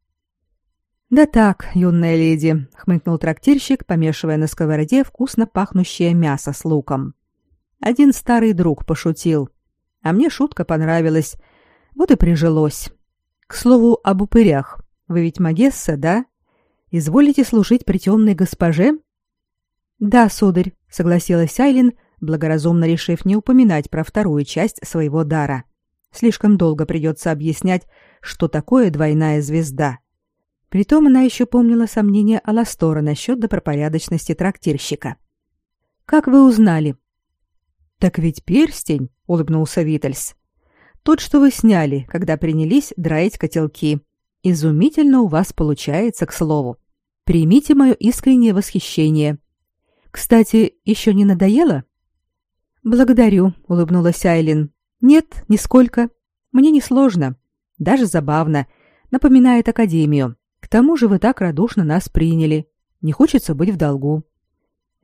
«Да так, юная леди», — хмыкнул трактирщик, помешивая на сковороде вкусно пахнущее мясо с луком. Один старый друг пошутил, а мне шутка понравилась, вот и прижилось. К слову об упырях. Вы ведь магесса, да? Изволите служить при темной госпоже? Да, сударь, согласилась Айлин, благоразумно решив не упоминать про вторую часть своего дара. Слишком долго придется объяснять, что такое двойная звезда. Притом она еще помнила сомнения Аластора насчет добропорядочности трактирщика. «Как вы узнали?» «Так ведь перстень», — улыбнулся Витальс. Тот, что вы сняли, когда принялись драить котелки. Изумительно у вас получается, к слову. Примите мое искреннее восхищение. Кстати, еще не надоело? Благодарю, улыбнулась Айлин. Нет, нисколько. Мне не сложно, даже забавно. Напоминает академию. К тому же вы так радушно нас приняли. Не хочется быть в долгу.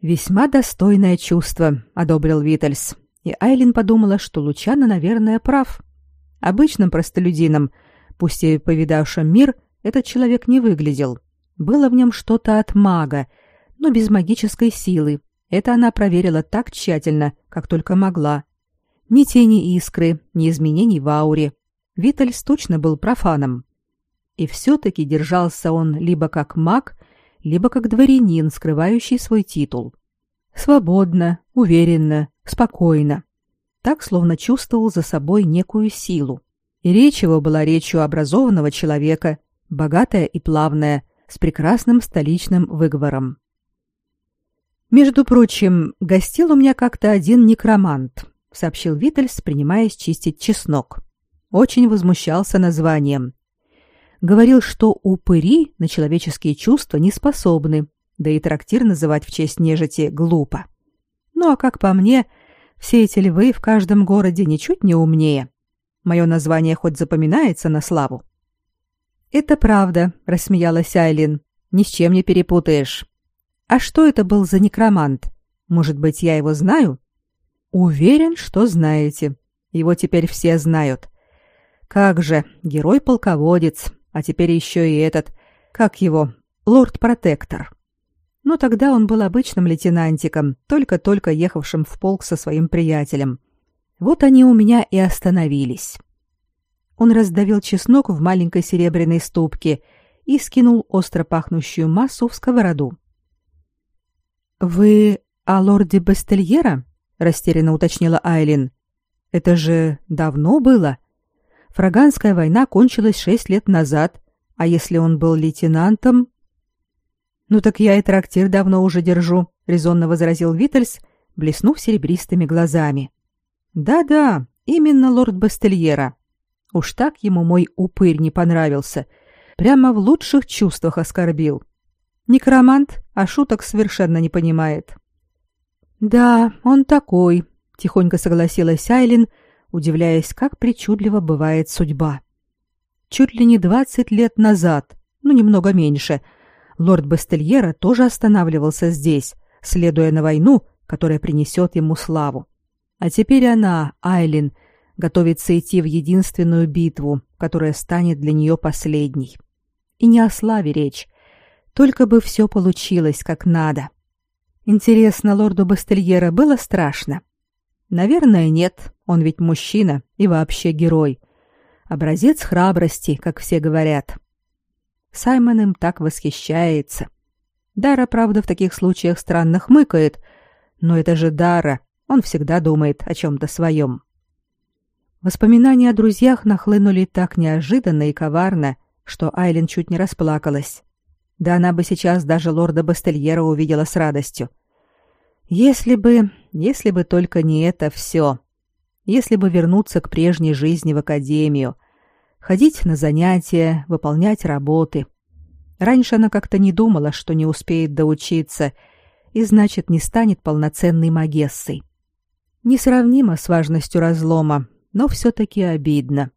Весьма достойное чувство, одобрил Витальс. И Айлин подумала, что Лучано, наверное, прав. Обычным простолюдином, пусть и повидавшим мир, этот человек не выглядел. Было в нем что-то от мага, но без магической силы. Это она проверила так тщательно, как только могла. Ни тени искры, ни изменений в ауре. Витальс точно был профаном. И все-таки держался он либо как маг, либо как дворянин, скрывающий свой титул. Свободно, уверенно, спокойно. Так, словно чувствовал за собой некую силу. И речь его была речью образованного человека, богатая и плавная, с прекрасным столичным выговором. Между прочим, гостил у меня как-то один некромант, сообщил Витальс, принимаясь чистить чеснок. Очень возмущался названием говорил, что упыри на человеческие чувства не способны, да и трактир называть в честь нежити глупо. Ну а как по мне, все эти львы в каждом городе ничуть не умнее. Мое название хоть запоминается на славу. Это правда, рассмеялась Айлин. Ни с чем не перепутаешь. А что это был за некромант? Может быть, я его знаю? Уверен, что знаете. Его теперь все знают. Как же, герой-полководец, а теперь еще и этот, как его, лорд-протектор. Но тогда он был обычным лейтенантиком, только-только ехавшим в полк со своим приятелем. Вот они у меня и остановились. Он раздавил чеснок в маленькой серебряной ступке и скинул остро пахнущую массу в сковороду. «Вы о лорде Бастельера?» — растерянно уточнила Айлин. «Это же давно было?» Фраганская война кончилась шесть лет назад, а если он был лейтенантом... Ну так я и трактир давно уже держу, резонно возразил Витальс, блеснув серебристыми глазами. Да-да, именно лорд Бастельера. Уж так ему мой упырь не понравился. Прямо в лучших чувствах оскорбил. Некромант, а шуток совершенно не понимает. Да, он такой, тихонько согласилась Айлин, — удивляясь, как причудливо бывает судьба. Чуть ли не двадцать лет назад, ну немного меньше, лорд Бастельера тоже останавливался здесь, следуя на войну, которая принесет ему славу. А теперь она, Айлин, готовится идти в единственную битву, которая станет для нее последней. И не о славе речь, только бы все получилось как надо. Интересно, лорду Бастельера было страшно? Наверное, нет. Он ведь мужчина и вообще герой. Образец храбрости, как все говорят. Саймон им так восхищается. Дара, правда, в таких случаях странно хмыкает, но это же Дара, он всегда думает о чем-то своем. Воспоминания о друзьях нахлынули так неожиданно и коварно, что Айлен чуть не расплакалась. Да она бы сейчас даже лорда Бастельера увидела с радостью. Если бы, если бы только не это все если бы вернуться к прежней жизни в академию, ходить на занятия, выполнять работы. Раньше она как-то не думала, что не успеет доучиться и, значит, не станет полноценной магессой. Несравнимо с важностью разлома, но все-таки обидно.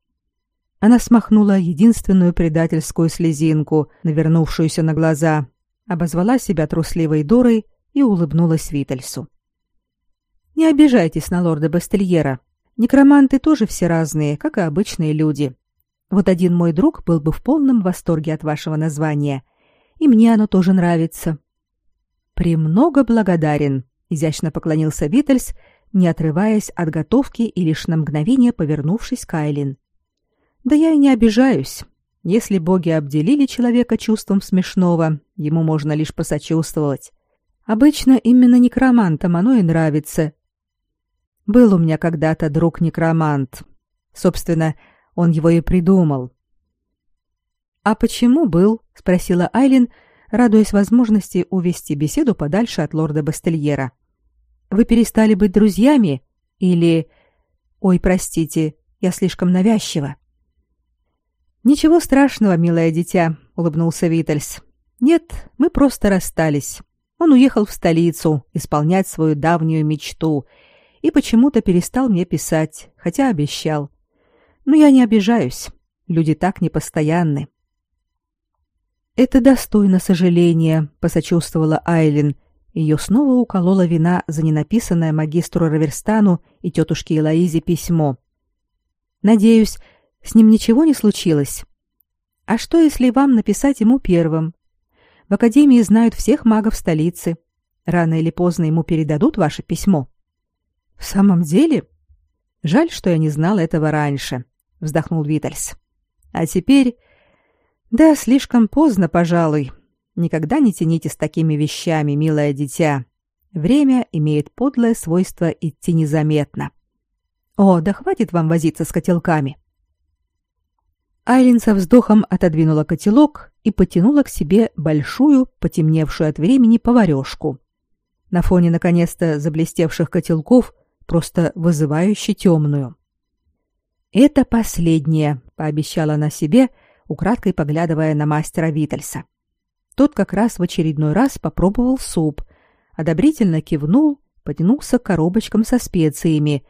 Она смахнула единственную предательскую слезинку, навернувшуюся на глаза, обозвала себя трусливой дурой и улыбнулась Витальсу. «Не обижайтесь на лорда Бастельера», Некроманты тоже все разные, как и обычные люди. Вот один мой друг был бы в полном восторге от вашего названия, и мне оно тоже нравится. Премного благодарен, изящно поклонился Витальс, не отрываясь от готовки и лишь на мгновение повернувшись к Айлин. Да я и не обижаюсь. Если боги обделили человека чувством смешного, ему можно лишь посочувствовать. Обычно именно некромантам оно и нравится, был у меня когда-то друг-некромант. Собственно, он его и придумал. А почему был? спросила Айлин, радуясь возможности увести беседу подальше от лорда Бастельера. Вы перестали быть друзьями или Ой, простите, я слишком навязчива. Ничего страшного, милое дитя, улыбнулся Витальс. Нет, мы просто расстались. Он уехал в столицу исполнять свою давнюю мечту и почему-то перестал мне писать, хотя обещал. Но я не обижаюсь. Люди так непостоянны. Это достойно сожаления, посочувствовала Айлин. Ее снова уколола вина за ненаписанное магистру Раверстану и тетушке Элоизе письмо. Надеюсь, с ним ничего не случилось. А что, если вам написать ему первым? В академии знают всех магов столицы. Рано или поздно ему передадут ваше письмо. В самом деле, жаль, что я не знал этого раньше, вздохнул Витальс. А теперь да, слишком поздно, пожалуй. Никогда не тяните с такими вещами, милое дитя. Время имеет подлое свойство идти незаметно. О, да хватит вам возиться с котелками. Айлин со вздохом отодвинула котелок и потянула к себе большую, потемневшую от времени поварёшку. На фоне наконец-то заблестевших котелков просто вызывающе темную. Это последнее, пообещала она себе, украдкой поглядывая на мастера Витальса. Тот как раз в очередной раз попробовал суп, одобрительно кивнул, потянулся к коробочкам со специями,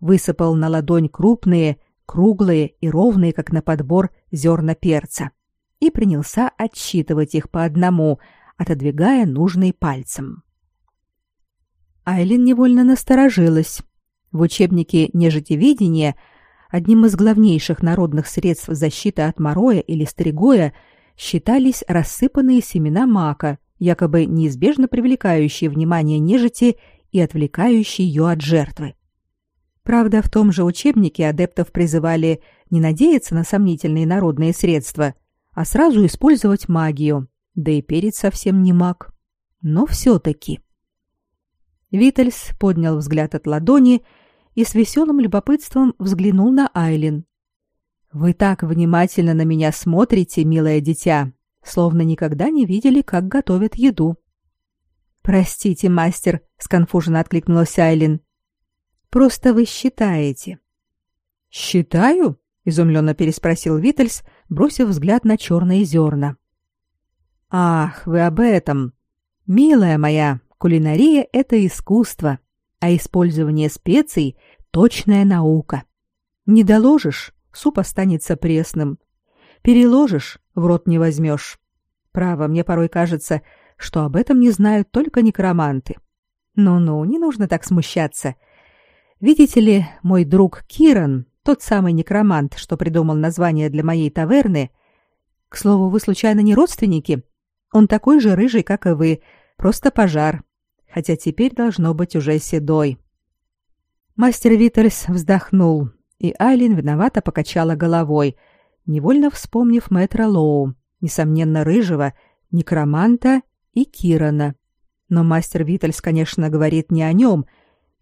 высыпал на ладонь крупные, круглые и ровные, как на подбор, зерна перца и принялся отсчитывать их по одному, отодвигая нужный пальцем. Айлин невольно насторожилась. В учебнике нежитеведения одним из главнейших народных средств защиты от мороя или стригоя считались рассыпанные семена мака, якобы неизбежно привлекающие внимание нежити и отвлекающие ее от жертвы. Правда, в том же учебнике адептов призывали не надеяться на сомнительные народные средства, а сразу использовать магию, да и перец совсем не маг. Но все-таки... Витальс поднял взгляд от ладони и с веселым любопытством взглянул на Айлин. «Вы так внимательно на меня смотрите, милое дитя, словно никогда не видели, как готовят еду». «Простите, мастер», — сконфуженно откликнулась Айлин. «Просто вы считаете». «Считаю?» — изумленно переспросил Витальс, бросив взгляд на черные зерна. «Ах, вы об этом! Милая моя, Кулинария – это искусство, а использование специй – точная наука. Не доложишь – суп останется пресным. Переложишь – в рот не возьмешь. Право, мне порой кажется, что об этом не знают только некроманты. Ну-ну, не нужно так смущаться. Видите ли, мой друг Киран, тот самый некромант, что придумал название для моей таверны, к слову, вы случайно не родственники? Он такой же рыжий, как и вы, просто пожар хотя теперь должно быть уже седой. Мастер Виттельс вздохнул, и Айлин виновато покачала головой, невольно вспомнив мэтра Лоу, несомненно рыжего, некроманта и Кирана. Но мастер Виттельс, конечно, говорит не о нем,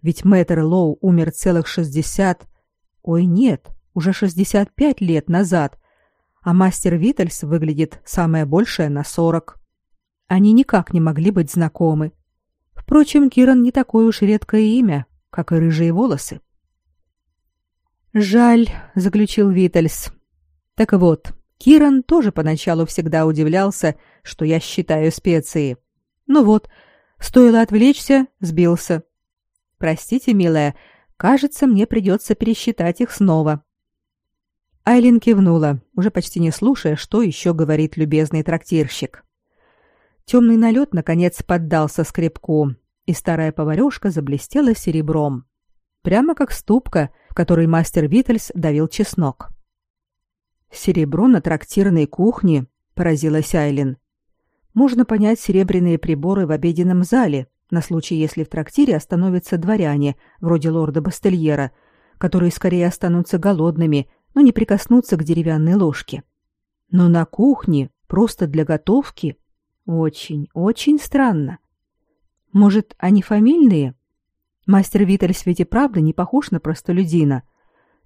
ведь мэтр Лоу умер целых шестьдесят... Ой, нет, уже шестьдесят пять лет назад, а мастер Виттельс выглядит самое большее на сорок. Они никак не могли быть знакомы. Впрочем, Киран не такое уж редкое имя, как и рыжие волосы. «Жаль», — заключил Витальс. «Так вот, Киран тоже поначалу всегда удивлялся, что я считаю специи. Ну вот, стоило отвлечься, сбился. Простите, милая, кажется, мне придется пересчитать их снова». Айлин кивнула, уже почти не слушая, что еще говорит любезный трактирщик. Темный налет, наконец, поддался скребку, и старая поварёшка заблестела серебром. Прямо как ступка, в которой мастер Витальс давил чеснок. «Серебро на трактирной кухне?» — поразилась Айлин. «Можно понять серебряные приборы в обеденном зале, на случай, если в трактире остановятся дворяне, вроде лорда Бастельера, которые скорее останутся голодными, но не прикоснутся к деревянной ложке. Но на кухне, просто для готовки, очень, очень странно. Может, они фамильные? Мастер Витальс ведь правда не похож на простолюдина.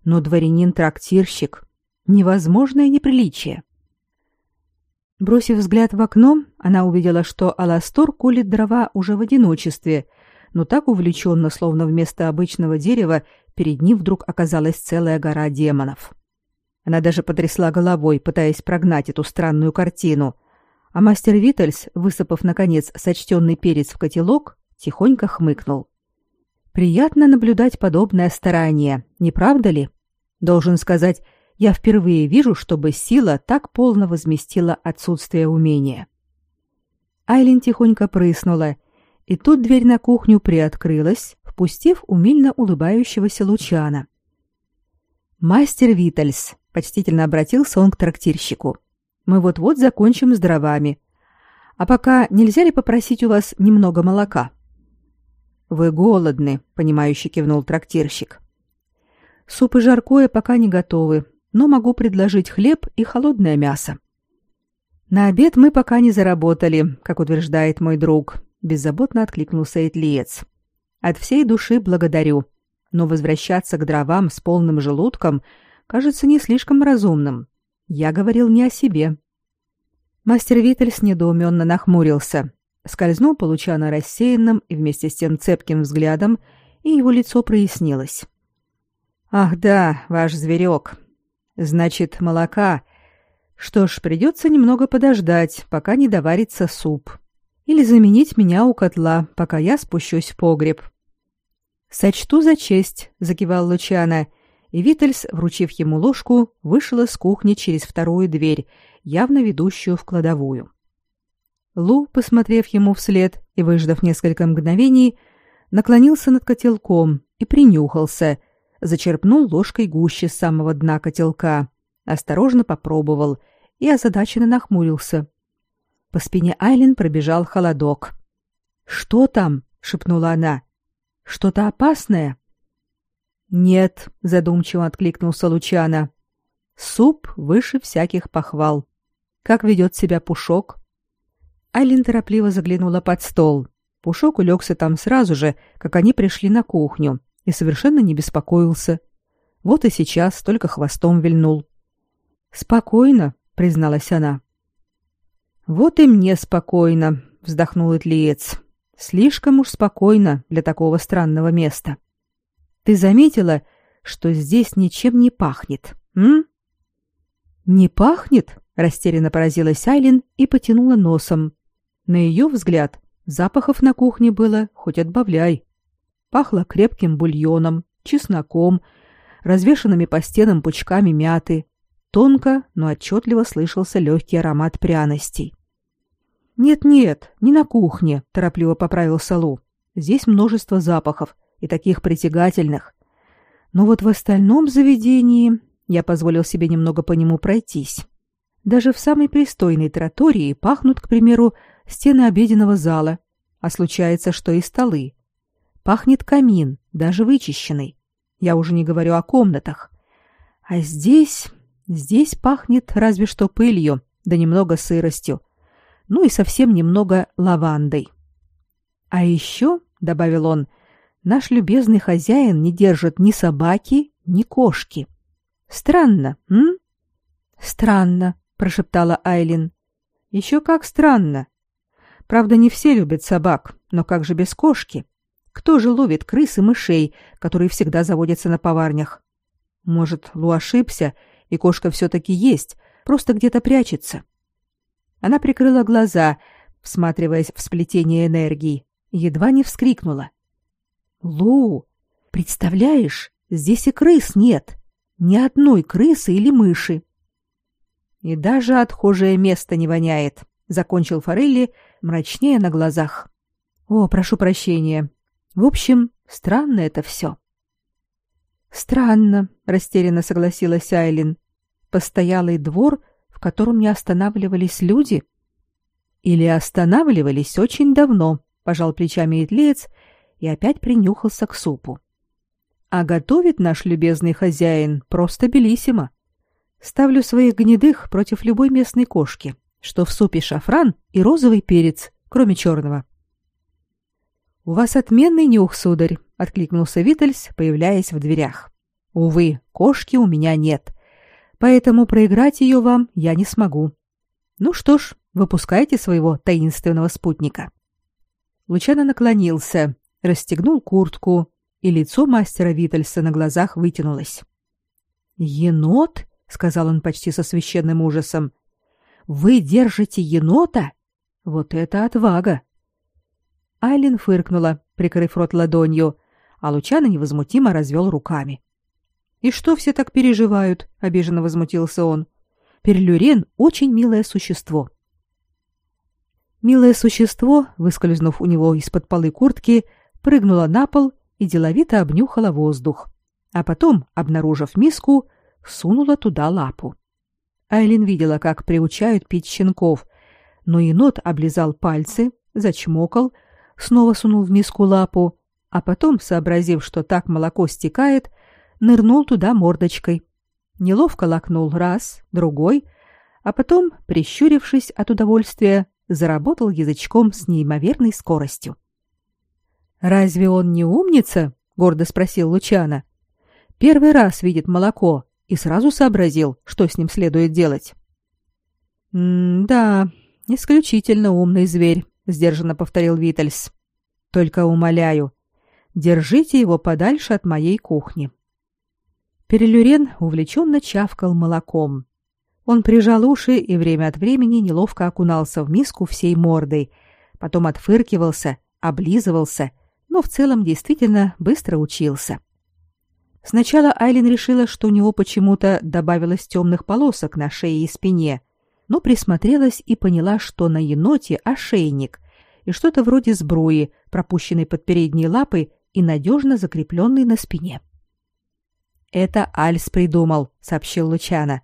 Но дворянин-трактирщик — невозможное неприличие. Бросив взгляд в окно, она увидела, что Аластор колет дрова уже в одиночестве, но так увлеченно, словно вместо обычного дерева, перед ним вдруг оказалась целая гора демонов. Она даже потрясла головой, пытаясь прогнать эту странную картину — а мастер Витальс, высыпав наконец сочтенный перец в котелок, тихонько хмыкнул. Приятно наблюдать подобное старание, не правда ли? Должен сказать, я впервые вижу, чтобы сила так полно возместила отсутствие умения. Айлин тихонько прыснула, и тут дверь на кухню приоткрылась, впустив умильно улыбающегося Лучана. «Мастер Витальс», — почтительно обратился он к трактирщику, — «мы вот-вот закончим с дровами. А пока нельзя ли попросить у вас немного молока?» Вы голодны, понимающе кивнул трактирщик. Суп и жаркое пока не готовы, но могу предложить хлеб и холодное мясо. На обед мы пока не заработали, как утверждает мой друг, беззаботно откликнулся Этлиец. От всей души благодарю, но возвращаться к дровам с полным желудком кажется не слишком разумным. Я говорил не о себе. Мастер Вительс недоуменно нахмурился, скользнул по Лучано рассеянным и вместе с тем цепким взглядом, и его лицо прояснилось. «Ах да, ваш зверек. Значит, молока. Что ж, придется немного подождать, пока не доварится суп. Или заменить меня у котла, пока я спущусь в погреб». «Сочту за честь», — закивал Лучано, и Витальс, вручив ему ложку, вышел из кухни через вторую дверь, явно ведущую в кладовую. Лу, посмотрев ему вслед и выждав несколько мгновений, наклонился над котелком и принюхался, зачерпнул ложкой гуще с самого дна котелка, осторожно попробовал и озадаченно нахмурился. По спине Айлин пробежал холодок. «Что там?» — шепнула она. «Что-то опасное?» «Нет», — задумчиво откликнулся Лучана. «Суп выше всяких похвал. Как ведет себя Пушок?» Айлин торопливо заглянула под стол. Пушок улегся там сразу же, как они пришли на кухню, и совершенно не беспокоился. Вот и сейчас только хвостом вильнул. «Спокойно», — призналась она. «Вот и мне спокойно», — вздохнул Итлиец. «Слишком уж спокойно для такого странного места. Ты заметила, что здесь ничем не пахнет, м?» «Не пахнет?» — растерянно поразилась Айлин и потянула носом. На ее взгляд, запахов на кухне было хоть отбавляй. Пахло крепким бульоном, чесноком, развешанными по стенам пучками мяты. Тонко, но отчетливо слышался легкий аромат пряностей. «Нет-нет, не на кухне», — торопливо поправил Салу. «Здесь множество запахов, и таких притягательных. Но вот в остальном заведении я позволил себе немного по нему пройтись. Даже в самой пристойной тротории пахнут, к примеру, стены обеденного зала, а случается, что и столы. Пахнет камин, даже вычищенный. Я уже не говорю о комнатах. А здесь... здесь пахнет разве что пылью, да немного сыростью. Ну и совсем немного лавандой. А еще, — добавил он, — наш любезный хозяин не держит ни собаки, ни кошки. Странно, м? Странно, — прошептала Айлин. Еще как странно. Правда, не все любят собак, но как же без кошки? Кто же ловит крыс и мышей, которые всегда заводятся на поварнях? Может, Лу ошибся, и кошка все-таки есть, просто где-то прячется. Она прикрыла глаза, всматриваясь в сплетение энергии, едва не вскрикнула. «Лу, представляешь, здесь и крыс нет. Ни одной крысы или мыши. И даже отхожее место не воняет, закончил Форелли мрачнее на глазах. О, прошу прощения. В общем, странно это все. Странно, растерянно согласилась Айлин. Постоялый двор, в котором не останавливались люди? Или останавливались очень давно, пожал плечами Итлец и опять принюхался к супу. А готовит наш любезный хозяин просто белиссимо. Ставлю своих гнедых против любой местной кошки что в супе шафран и розовый перец, кроме черного. «У вас отменный нюх, сударь», — откликнулся Витальс, появляясь в дверях. «Увы, кошки у меня нет, поэтому проиграть ее вам я не смогу. Ну что ж, выпускайте своего таинственного спутника». Лучано наклонился, расстегнул куртку, и лицо мастера Витальса на глазах вытянулось. «Енот?» — сказал он почти со священным ужасом. Вы держите енота? Вот это отвага. Айлин фыркнула, прикрыв рот ладонью, а Лучано невозмутимо развел руками. «И что все так переживают?» — обиженно возмутился он. «Перлюрен — очень милое существо». Милое существо, выскользнув у него из-под полы куртки, прыгнуло на пол и деловито обнюхало воздух, а потом, обнаружив миску, сунула туда лапу. Айлин видела, как приучают пить щенков, но енот облизал пальцы, зачмокал, снова сунул в миску лапу, а потом, сообразив, что так молоко стекает, нырнул туда мордочкой. Неловко лакнул раз, другой, а потом, прищурившись от удовольствия, заработал язычком с неимоверной скоростью. «Разве он не умница?» — гордо спросил Лучана. «Первый раз видит молоко и сразу сообразил, что с ним следует делать». «М-да, исключительно умный зверь», — сдержанно повторил Витальс. «Только умоляю, держите его подальше от моей кухни». Перелюрен увлеченно чавкал молоком. Он прижал уши и время от времени неловко окунался в миску всей мордой, потом отфыркивался, облизывался, но в целом действительно быстро учился. Сначала Айлин решила, что у него почему-то добавилось темных полосок на шее и спине, но присмотрелась и поняла, что на еноте ошейник и что-то вроде сбруи, пропущенной под передней лапой и надежно закрепленной на спине. «Это Альс придумал», — сообщил Лучана.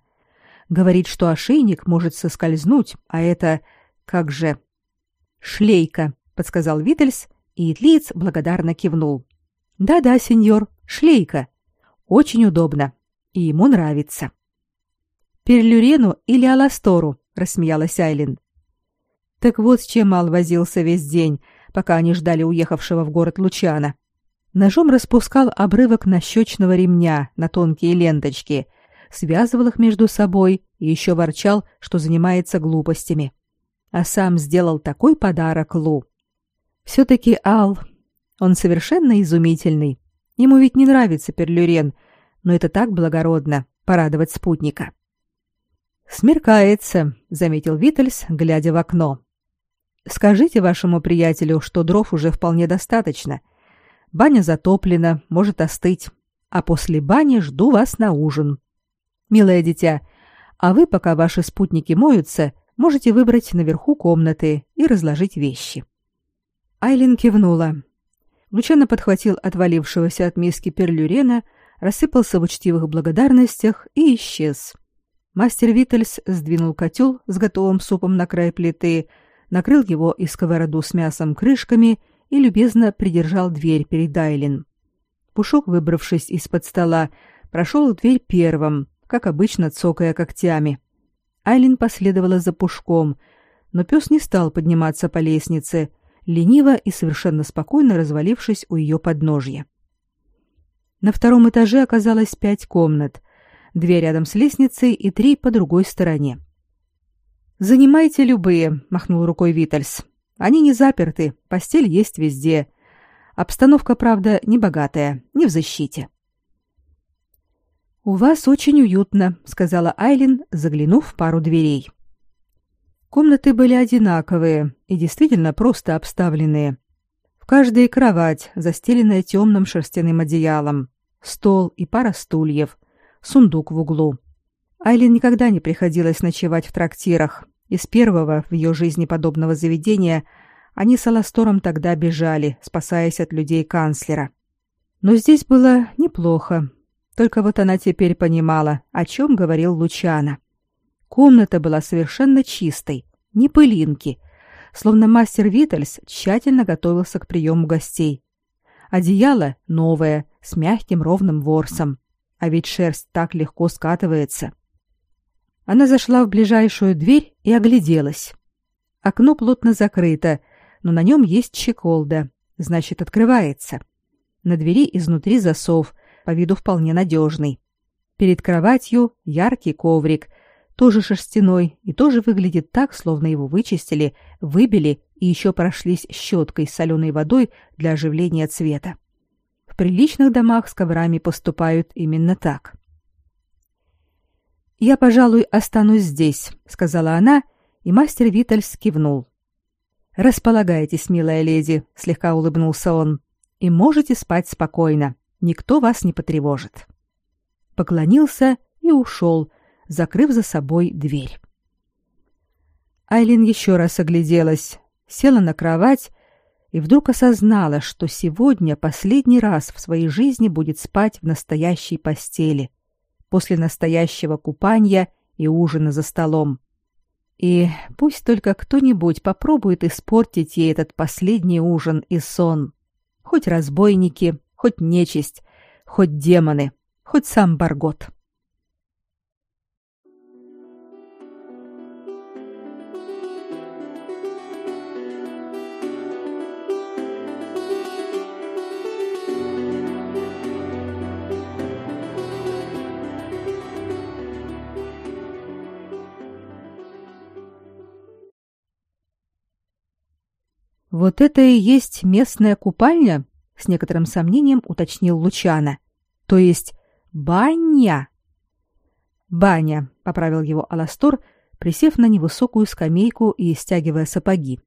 «Говорит, что ошейник может соскользнуть, а это... как же...» «Шлейка», — подсказал Витальс, и Итлиец благодарно кивнул. «Да-да, сеньор, шлейка. Очень удобно. И ему нравится». «Перлюрену или Аластору?» — рассмеялась Айлин. Так вот с чем Ал возился весь день, пока они ждали уехавшего в город Лучана. Ножом распускал обрывок нащечного ремня на тонкие ленточки, связывал их между собой и еще ворчал, что занимается глупостями. А сам сделал такой подарок Лу. Все-таки Ал, он совершенно изумительный. Ему ведь не нравится Перлюрен, но это так благородно — порадовать спутника. «Смеркается», — заметил Витальс, глядя в окно. «Скажите вашему приятелю, что дров уже вполне достаточно — Баня затоплена, может остыть. А после бани жду вас на ужин. Милое дитя, а вы, пока ваши спутники моются, можете выбрать наверху комнаты и разложить вещи. Айлин кивнула. Лучано подхватил отвалившегося от миски перлюрена, рассыпался в учтивых благодарностях и исчез. Мастер Витальс сдвинул котел с готовым супом на край плиты, накрыл его и сковороду с мясом крышками и любезно придержал дверь перед Айлин. Пушок, выбравшись из-под стола, прошел в дверь первым, как обычно цокая когтями. Айлин последовала за Пушком, но пес не стал подниматься по лестнице, лениво и совершенно спокойно развалившись у ее подножья. На втором этаже оказалось пять комнат, две рядом с лестницей и три по другой стороне. «Занимайте любые», — махнул рукой Витальс. Они не заперты, постель есть везде. Обстановка, правда, не богатая, не в защите. У вас очень уютно, сказала Айлин, заглянув в пару дверей. Комнаты были одинаковые и действительно просто обставленные. В каждой кровать, застеленная темным шерстяным одеялом, стол и пара стульев, сундук в углу. Айлин никогда не приходилось ночевать в трактирах, из первого в ее жизни подобного заведения они с Аластором тогда бежали, спасаясь от людей канцлера. Но здесь было неплохо. Только вот она теперь понимала, о чем говорил Лучана. Комната была совершенно чистой, ни пылинки, словно мастер Витальс тщательно готовился к приему гостей. Одеяло новое, с мягким ровным ворсом. А ведь шерсть так легко скатывается. Она зашла в ближайшую дверь и огляделась. Окно плотно закрыто, но на нем есть щеколда, значит, открывается. На двери изнутри засов, по виду вполне надежный. Перед кроватью яркий коврик, тоже шерстяной и тоже выглядит так, словно его вычистили, выбили и еще прошлись щеткой с соленой водой для оживления цвета. В приличных домах с коврами поступают именно так. «Я, пожалуй, останусь здесь», — сказала она, и мастер Витальс кивнул. «Располагайтесь, милая леди», — слегка улыбнулся он, и можете спать спокойно. Никто вас не потревожит. Поклонился и ушел, закрыв за собой дверь. Айлин еще раз огляделась, села на кровать и вдруг осознала, что сегодня последний раз в своей жизни будет спать в настоящей постели, после настоящего купания и ужина за столом. И пусть только кто-нибудь попробует испортить ей этот последний ужин и сон. Хоть разбойники, хоть нечисть, хоть демоны, хоть сам Баргот. Вот это и есть местная купальня, с некоторым сомнением уточнил Лучана. То есть баня. Баня, поправил его Аластор, присев на невысокую скамейку и стягивая сапоги.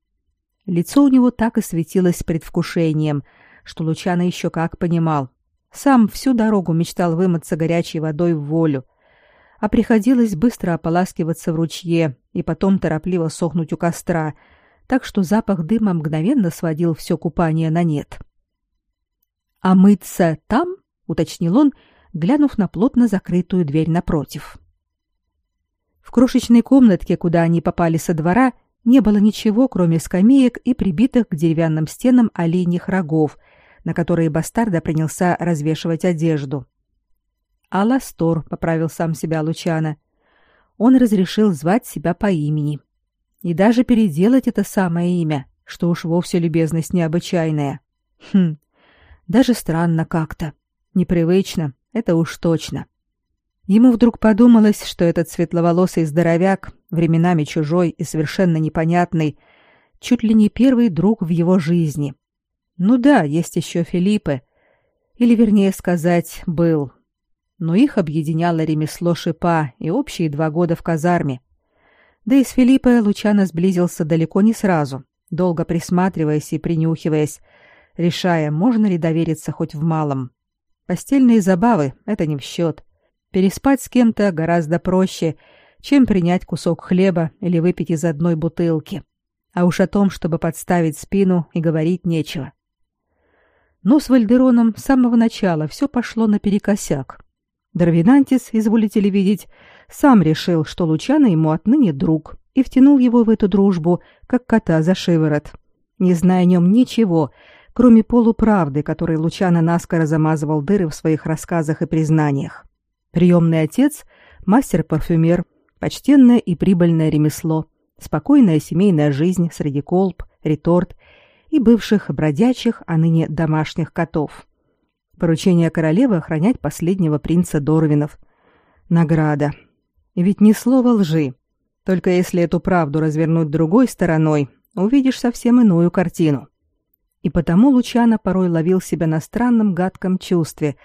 Лицо у него так и светилось предвкушением, что Лучана еще как понимал. Сам всю дорогу мечтал вымыться горячей водой в волю, а приходилось быстро ополаскиваться в ручье и потом торопливо сохнуть у костра — так что запах дыма мгновенно сводил все купание на нет. «А мыться там?» — уточнил он, глянув на плотно закрытую дверь напротив. В крошечной комнатке, куда они попали со двора, не было ничего, кроме скамеек и прибитых к деревянным стенам оленьих рогов, на которые бастарда принялся развешивать одежду. «Аластор», — поправил сам себя Лучана. Он разрешил звать себя по имени и даже переделать это самое имя, что уж вовсе любезность необычайная. Хм, даже странно как-то. Непривычно, это уж точно. Ему вдруг подумалось, что этот светловолосый здоровяк, временами чужой и совершенно непонятный, чуть ли не первый друг в его жизни. Ну да, есть еще Филиппы, или вернее сказать, был. Но их объединяло ремесло шипа и общие два года в казарме. Да и с Филиппой Лучано сблизился далеко не сразу, долго присматриваясь и принюхиваясь, решая, можно ли довериться хоть в малом. Постельные забавы — это не в счет. Переспать с кем-то гораздо проще, чем принять кусок хлеба или выпить из одной бутылки. А уж о том, чтобы подставить спину, и говорить нечего. Но с Вальдероном с самого начала все пошло наперекосяк. Дарвинантис, изволите ли видеть, сам решил, что Лучано ему отныне друг, и втянул его в эту дружбу, как кота за шиворот, не зная о нем ничего, кроме полуправды, которой Лучано наскоро замазывал дыры в своих рассказах и признаниях. Приемный отец — мастер-парфюмер, почтенное и прибыльное ремесло, спокойная семейная жизнь среди колб, реторт и бывших бродячих, а ныне домашних котов — Поручение королевы охранять последнего принца Дорвинов. Награда. И ведь ни слова лжи. Только если эту правду развернуть другой стороной, увидишь совсем иную картину. И потому Лучано порой ловил себя на странном гадком чувстве,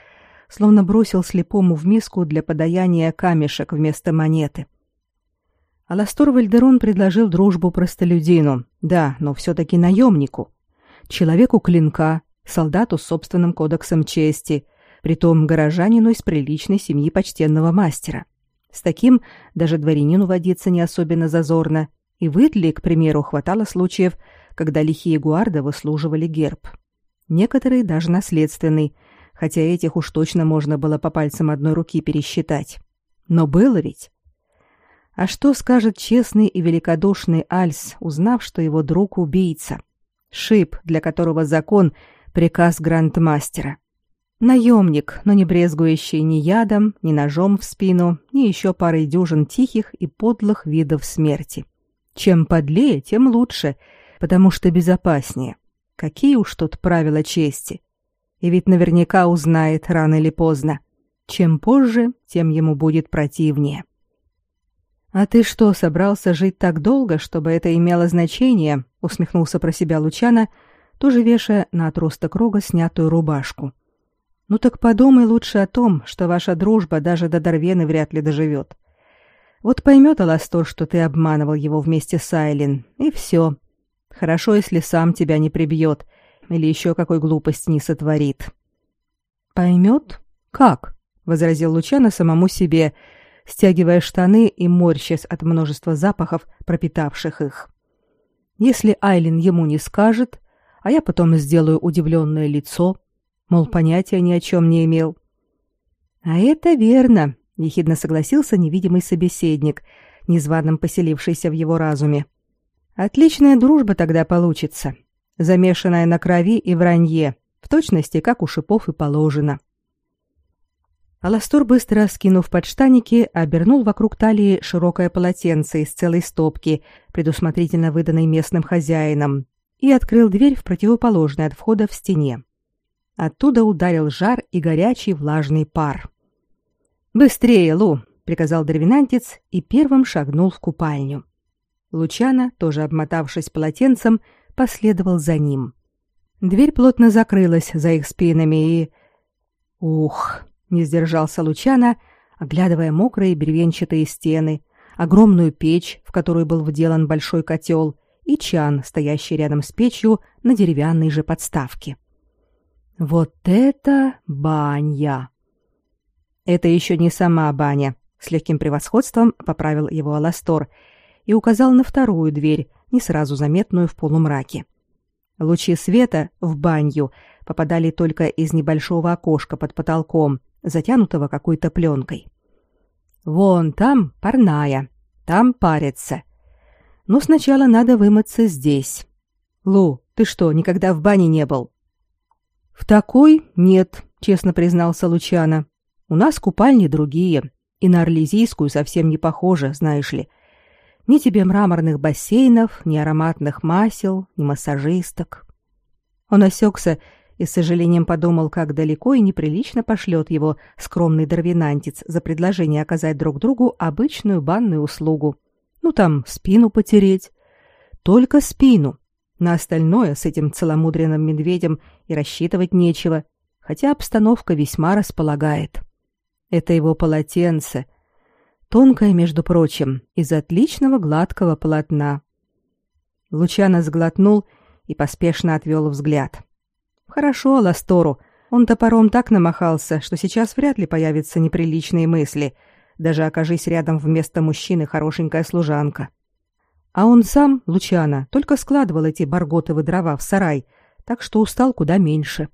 словно бросил слепому в миску для подаяния камешек вместо монеты. Аластор Вальдерон предложил дружбу простолюдину, да, но все-таки наемнику, человеку клинка, солдату с собственным кодексом чести, притом горожанину из приличной семьи почтенного мастера. С таким даже дворянину водиться не особенно зазорно, и в Итли, к примеру, хватало случаев, когда лихие гуарды выслуживали герб. Некоторые даже наследственный, хотя этих уж точно можно было по пальцам одной руки пересчитать. Но было ведь. А что скажет честный и великодушный Альс, узнав, что его друг убийца? Шип, для которого закон приказ грандмастера. Наемник, но не брезгующий ни ядом, ни ножом в спину, ни еще парой дюжин тихих и подлых видов смерти. Чем подлее, тем лучше, потому что безопаснее. Какие уж тут правила чести. И ведь наверняка узнает рано или поздно. Чем позже, тем ему будет противнее. «А ты что, собрался жить так долго, чтобы это имело значение?» — усмехнулся про себя Лучана — тоже вешая на отросток рога снятую рубашку. «Ну так подумай лучше о том, что ваша дружба даже до Дарвены вряд ли доживет. Вот поймет Аластор, что ты обманывал его вместе с Айлин, и все. Хорошо, если сам тебя не прибьет, или еще какой глупости не сотворит. Поймет? Как? возразил Лучано самому себе, стягивая штаны и морщась от множества запахов, пропитавших их. Если Айлин ему не скажет, а я потом сделаю удивленное лицо, мол, понятия ни о чем не имел. А это верно, ехидно согласился невидимый собеседник, незваным поселившийся в его разуме. Отличная дружба тогда получится, замешанная на крови и вранье, в точности, как у шипов и положено. Аластор, быстро скинув подштаники, обернул вокруг талии широкое полотенце из целой стопки, предусмотрительно выданной местным хозяином, и открыл дверь в противоположной от входа в стене. Оттуда ударил жар и горячий влажный пар. «Быстрее, Лу!» — приказал деревинантец и первым шагнул в купальню. Лучана, тоже обмотавшись полотенцем, последовал за ним. Дверь плотно закрылась за их спинами и... Ух! Не сдержался Лучана, оглядывая мокрые бревенчатые стены, огромную печь, в которую был вделан большой котел, и чан, стоящий рядом с печью на деревянной же подставке. Вот это баня! Это еще не сама баня, с легким превосходством поправил его Аластор и указал на вторую дверь, не сразу заметную в полумраке. Лучи света в баню попадали только из небольшого окошка под потолком, затянутого какой-то пленкой. Вон там парная, там парится. Но сначала надо вымыться здесь. Лу, ты что, никогда в бане не был? В такой нет, честно признался Лучана. У нас купальни другие, и на Орлезийскую совсем не похожи, знаешь ли. Ни тебе мраморных бассейнов, ни ароматных масел, ни массажисток. Он осекся и с сожалением подумал, как далеко и неприлично пошлет его скромный дарвинантец за предложение оказать друг другу обычную банную услугу. Ну там, спину потереть. Только спину. На остальное с этим целомудренным медведем и рассчитывать нечего, хотя обстановка весьма располагает. Это его полотенце. Тонкое, между прочим, из отличного гладкого полотна. Лучано сглотнул и поспешно отвел взгляд. Хорошо Ластору. Он топором так намахался, что сейчас вряд ли появятся неприличные мысли, даже окажись рядом вместо мужчины хорошенькая служанка. А он сам, Лучана, только складывал эти барготовые дрова в сарай, так что устал куда меньше.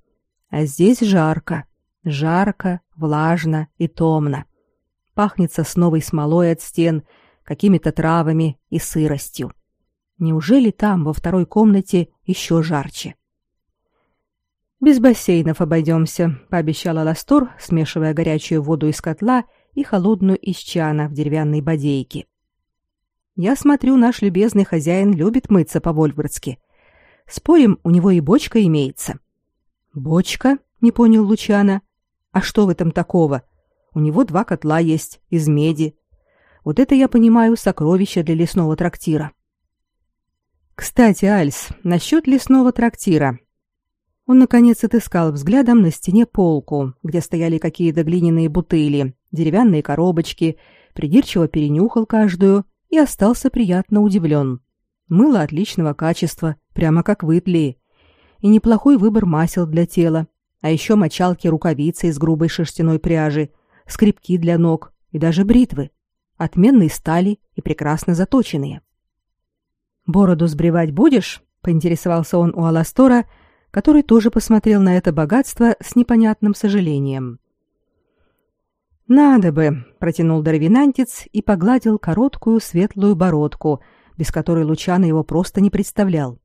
А здесь жарко. Жарко, влажно и томно. Пахнет сосновой смолой от стен, какими-то травами и сыростью. Неужели там, во второй комнате, еще жарче? — без бассейнов обойдемся», — пообещала Ластор, смешивая горячую воду из котла и холодную из чана в деревянной бодейке. «Я смотрю, наш любезный хозяин любит мыться по-вольфгардски. Спорим, у него и бочка имеется». «Бочка?» — не понял Лучана. «А что в этом такого? У него два котла есть, из меди. Вот это, я понимаю, сокровище для лесного трактира». «Кстати, Альс, насчет лесного трактира», он, наконец, отыскал взглядом на стене полку, где стояли какие-то глиняные бутыли, деревянные коробочки, придирчиво перенюхал каждую и остался приятно удивлен. Мыло отличного качества, прямо как в Итлии. И неплохой выбор масел для тела, а еще мочалки-рукавицы из грубой шерстяной пряжи, скребки для ног и даже бритвы. Отменные стали и прекрасно заточенные. «Бороду сбривать будешь?» — поинтересовался он у Аластора — который тоже посмотрел на это богатство с непонятным сожалением. «Надо бы», — протянул дарвинантец и погладил короткую светлую бородку, без которой Лучано его просто не представлял.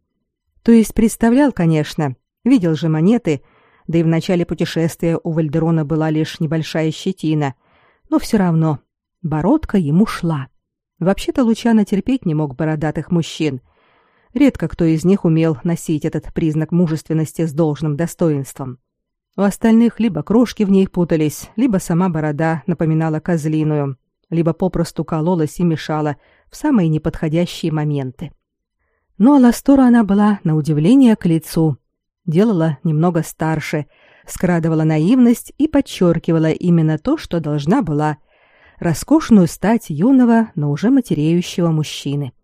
То есть представлял, конечно, видел же монеты, да и в начале путешествия у Вальдерона была лишь небольшая щетина, но все равно бородка ему шла. Вообще-то Лучано терпеть не мог бородатых мужчин — Редко кто из них умел носить этот признак мужественности с должным достоинством. У остальных либо крошки в ней путались, либо сама борода напоминала козлиную, либо попросту кололась и мешала в самые неподходящие моменты. Но Аластора она была, на удивление, к лицу. Делала немного старше, скрадывала наивность и подчеркивала именно то, что должна была — роскошную стать юного, но уже матереющего мужчины. —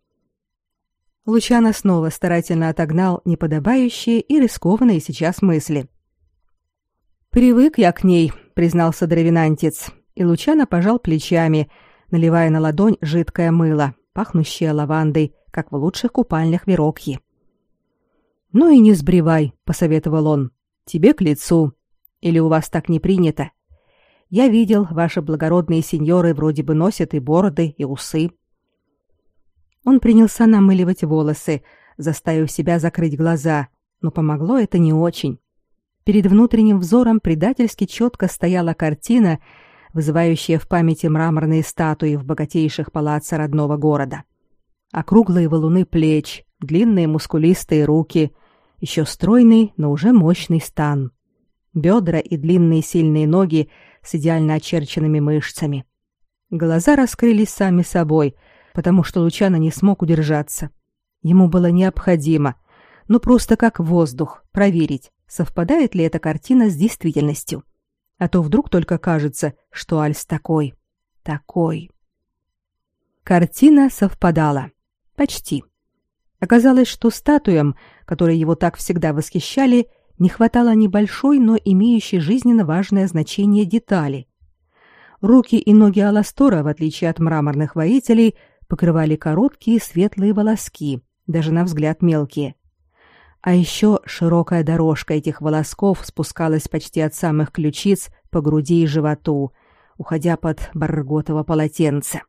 Лучано снова старательно отогнал неподобающие и рискованные сейчас мысли. «Привык я к ней», — признался дровинантец, и Лучано пожал плечами, наливая на ладонь жидкое мыло, пахнущее лавандой, как в лучших купальнях Верокьи. «Ну и не сбривай», — посоветовал он. «Тебе к лицу. Или у вас так не принято? Я видел, ваши благородные сеньоры вроде бы носят и бороды, и усы». Он принялся намыливать волосы, заставив себя закрыть глаза, но помогло это не очень. Перед внутренним взором предательски четко стояла картина, вызывающая в памяти мраморные статуи в богатейших палаццо родного города. Округлые валуны плеч, длинные мускулистые руки, еще стройный, но уже мощный стан. Бедра и длинные сильные ноги с идеально очерченными мышцами. Глаза раскрылись сами собой, потому что Лучано не смог удержаться. Ему было необходимо, ну просто как воздух, проверить, совпадает ли эта картина с действительностью. А то вдруг только кажется, что Альс такой, такой. Картина совпадала. Почти. Оказалось, что статуям, которые его так всегда восхищали, не хватало небольшой, но имеющей жизненно важное значение детали. Руки и ноги Аластора, в отличие от мраморных воителей, покрывали короткие светлые волоски, даже на взгляд мелкие. А еще широкая дорожка этих волосков спускалась почти от самых ключиц по груди и животу, уходя под барготово полотенце.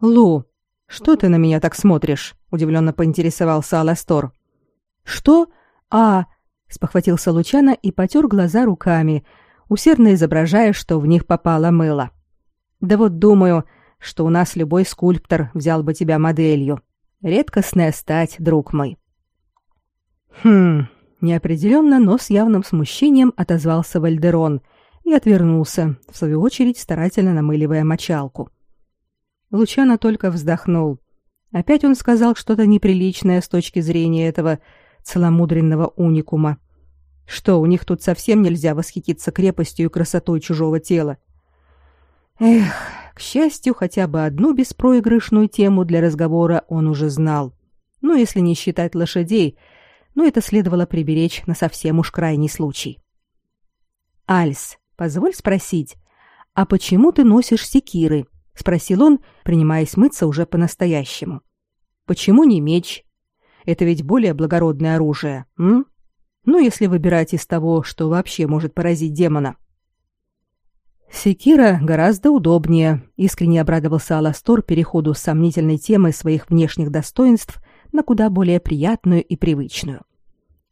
«Лу, что ты на меня так смотришь?» — удивленно поинтересовался Аластор. «Что? А...» — спохватился Лучано и потер глаза руками, усердно изображая, что в них попало мыло. «Да вот думаю, что у нас любой скульптор взял бы тебя моделью. Редкостная стать, друг мой». Хм, неопределенно, но с явным смущением отозвался Вальдерон и отвернулся, в свою очередь старательно намыливая мочалку. Лучано только вздохнул. Опять он сказал что-то неприличное с точки зрения этого целомудренного уникума. Что, у них тут совсем нельзя восхититься крепостью и красотой чужого тела? Эх, к счастью, хотя бы одну беспроигрышную тему для разговора он уже знал. Ну, если не считать лошадей — но это следовало приберечь на совсем уж крайний случай. «Альс, позволь спросить, а почему ты носишь секиры?» — спросил он, принимаясь мыться уже по-настоящему. «Почему не меч? Это ведь более благородное оружие, м? Ну, если выбирать из того, что вообще может поразить демона». «Секира гораздо удобнее», — искренне обрадовался Аластор переходу с сомнительной темы своих внешних достоинств на куда более приятную и привычную.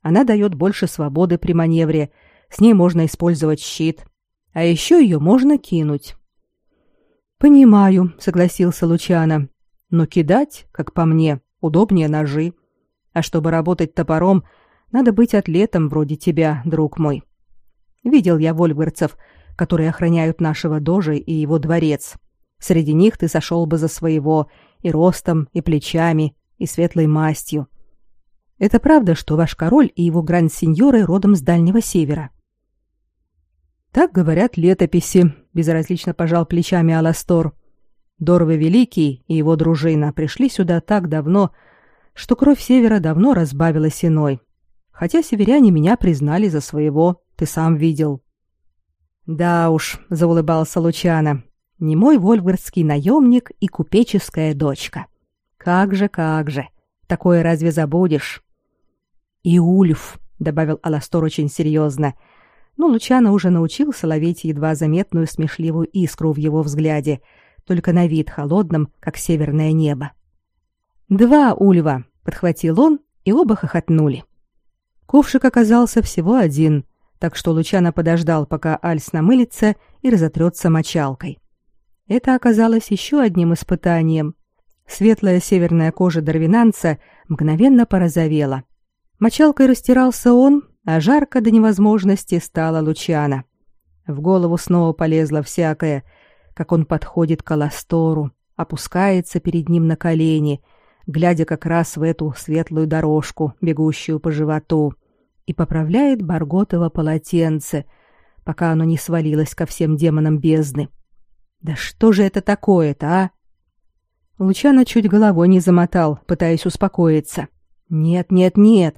Она дает больше свободы при маневре, с ней можно использовать щит, а еще ее можно кинуть. «Понимаю», — согласился Лучано, — «но кидать, как по мне, удобнее ножи. А чтобы работать топором, надо быть атлетом вроде тебя, друг мой. Видел я вольгарцев, которые охраняют нашего дожа и его дворец. Среди них ты сошел бы за своего и ростом, и плечами, и светлой мастью. Это правда, что ваш король и его гранд-сеньоры родом с Дальнего Севера?» «Так говорят летописи», — безразлично пожал плечами Аластор. «Доровый Великий и его дружина пришли сюда так давно, что кровь Севера давно разбавилась иной. Хотя северяне меня признали за своего, ты сам видел». «Да уж», — заулыбался Лучано, — «не мой вольфгардский наемник и купеческая дочка». Как же, как же. Такое разве забудешь? И Ульф, добавил Аластор очень серьезно. Но Лучано уже научился ловить едва заметную смешливую искру в его взгляде, только на вид холодным, как северное небо. Два Ульва, подхватил он, и оба хохотнули. Ковшик оказался всего один, так что Лучано подождал, пока Альс намылится и разотрется мочалкой. Это оказалось еще одним испытанием, Светлая северная кожа дарвинанца мгновенно порозовела. Мочалкой растирался он, а жарко до невозможности стало Лучана. В голову снова полезло всякое, как он подходит к Аластору, опускается перед ним на колени, глядя как раз в эту светлую дорожку, бегущую по животу, и поправляет Барготово полотенце, пока оно не свалилось ко всем демонам бездны. Да что же это такое-то, а? Лучано чуть головой не замотал, пытаясь успокоиться. Нет, нет, нет.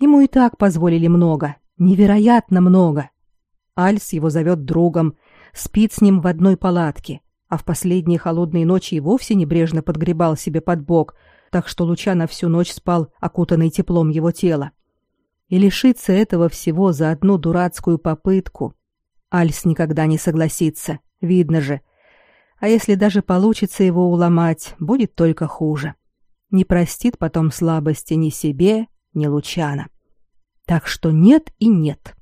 Ему и так позволили много, невероятно много. Альс его зовет другом, спит с ним в одной палатке, а в последние холодные ночи и вовсе небрежно подгребал себе под бок, так что Лучано всю ночь спал, окутанный теплом его тела. И лишиться этого всего за одну дурацкую попытку. Альс никогда не согласится, видно же — а если даже получится его уломать, будет только хуже. Не простит потом слабости ни себе, ни Лучана. Так что нет и нет.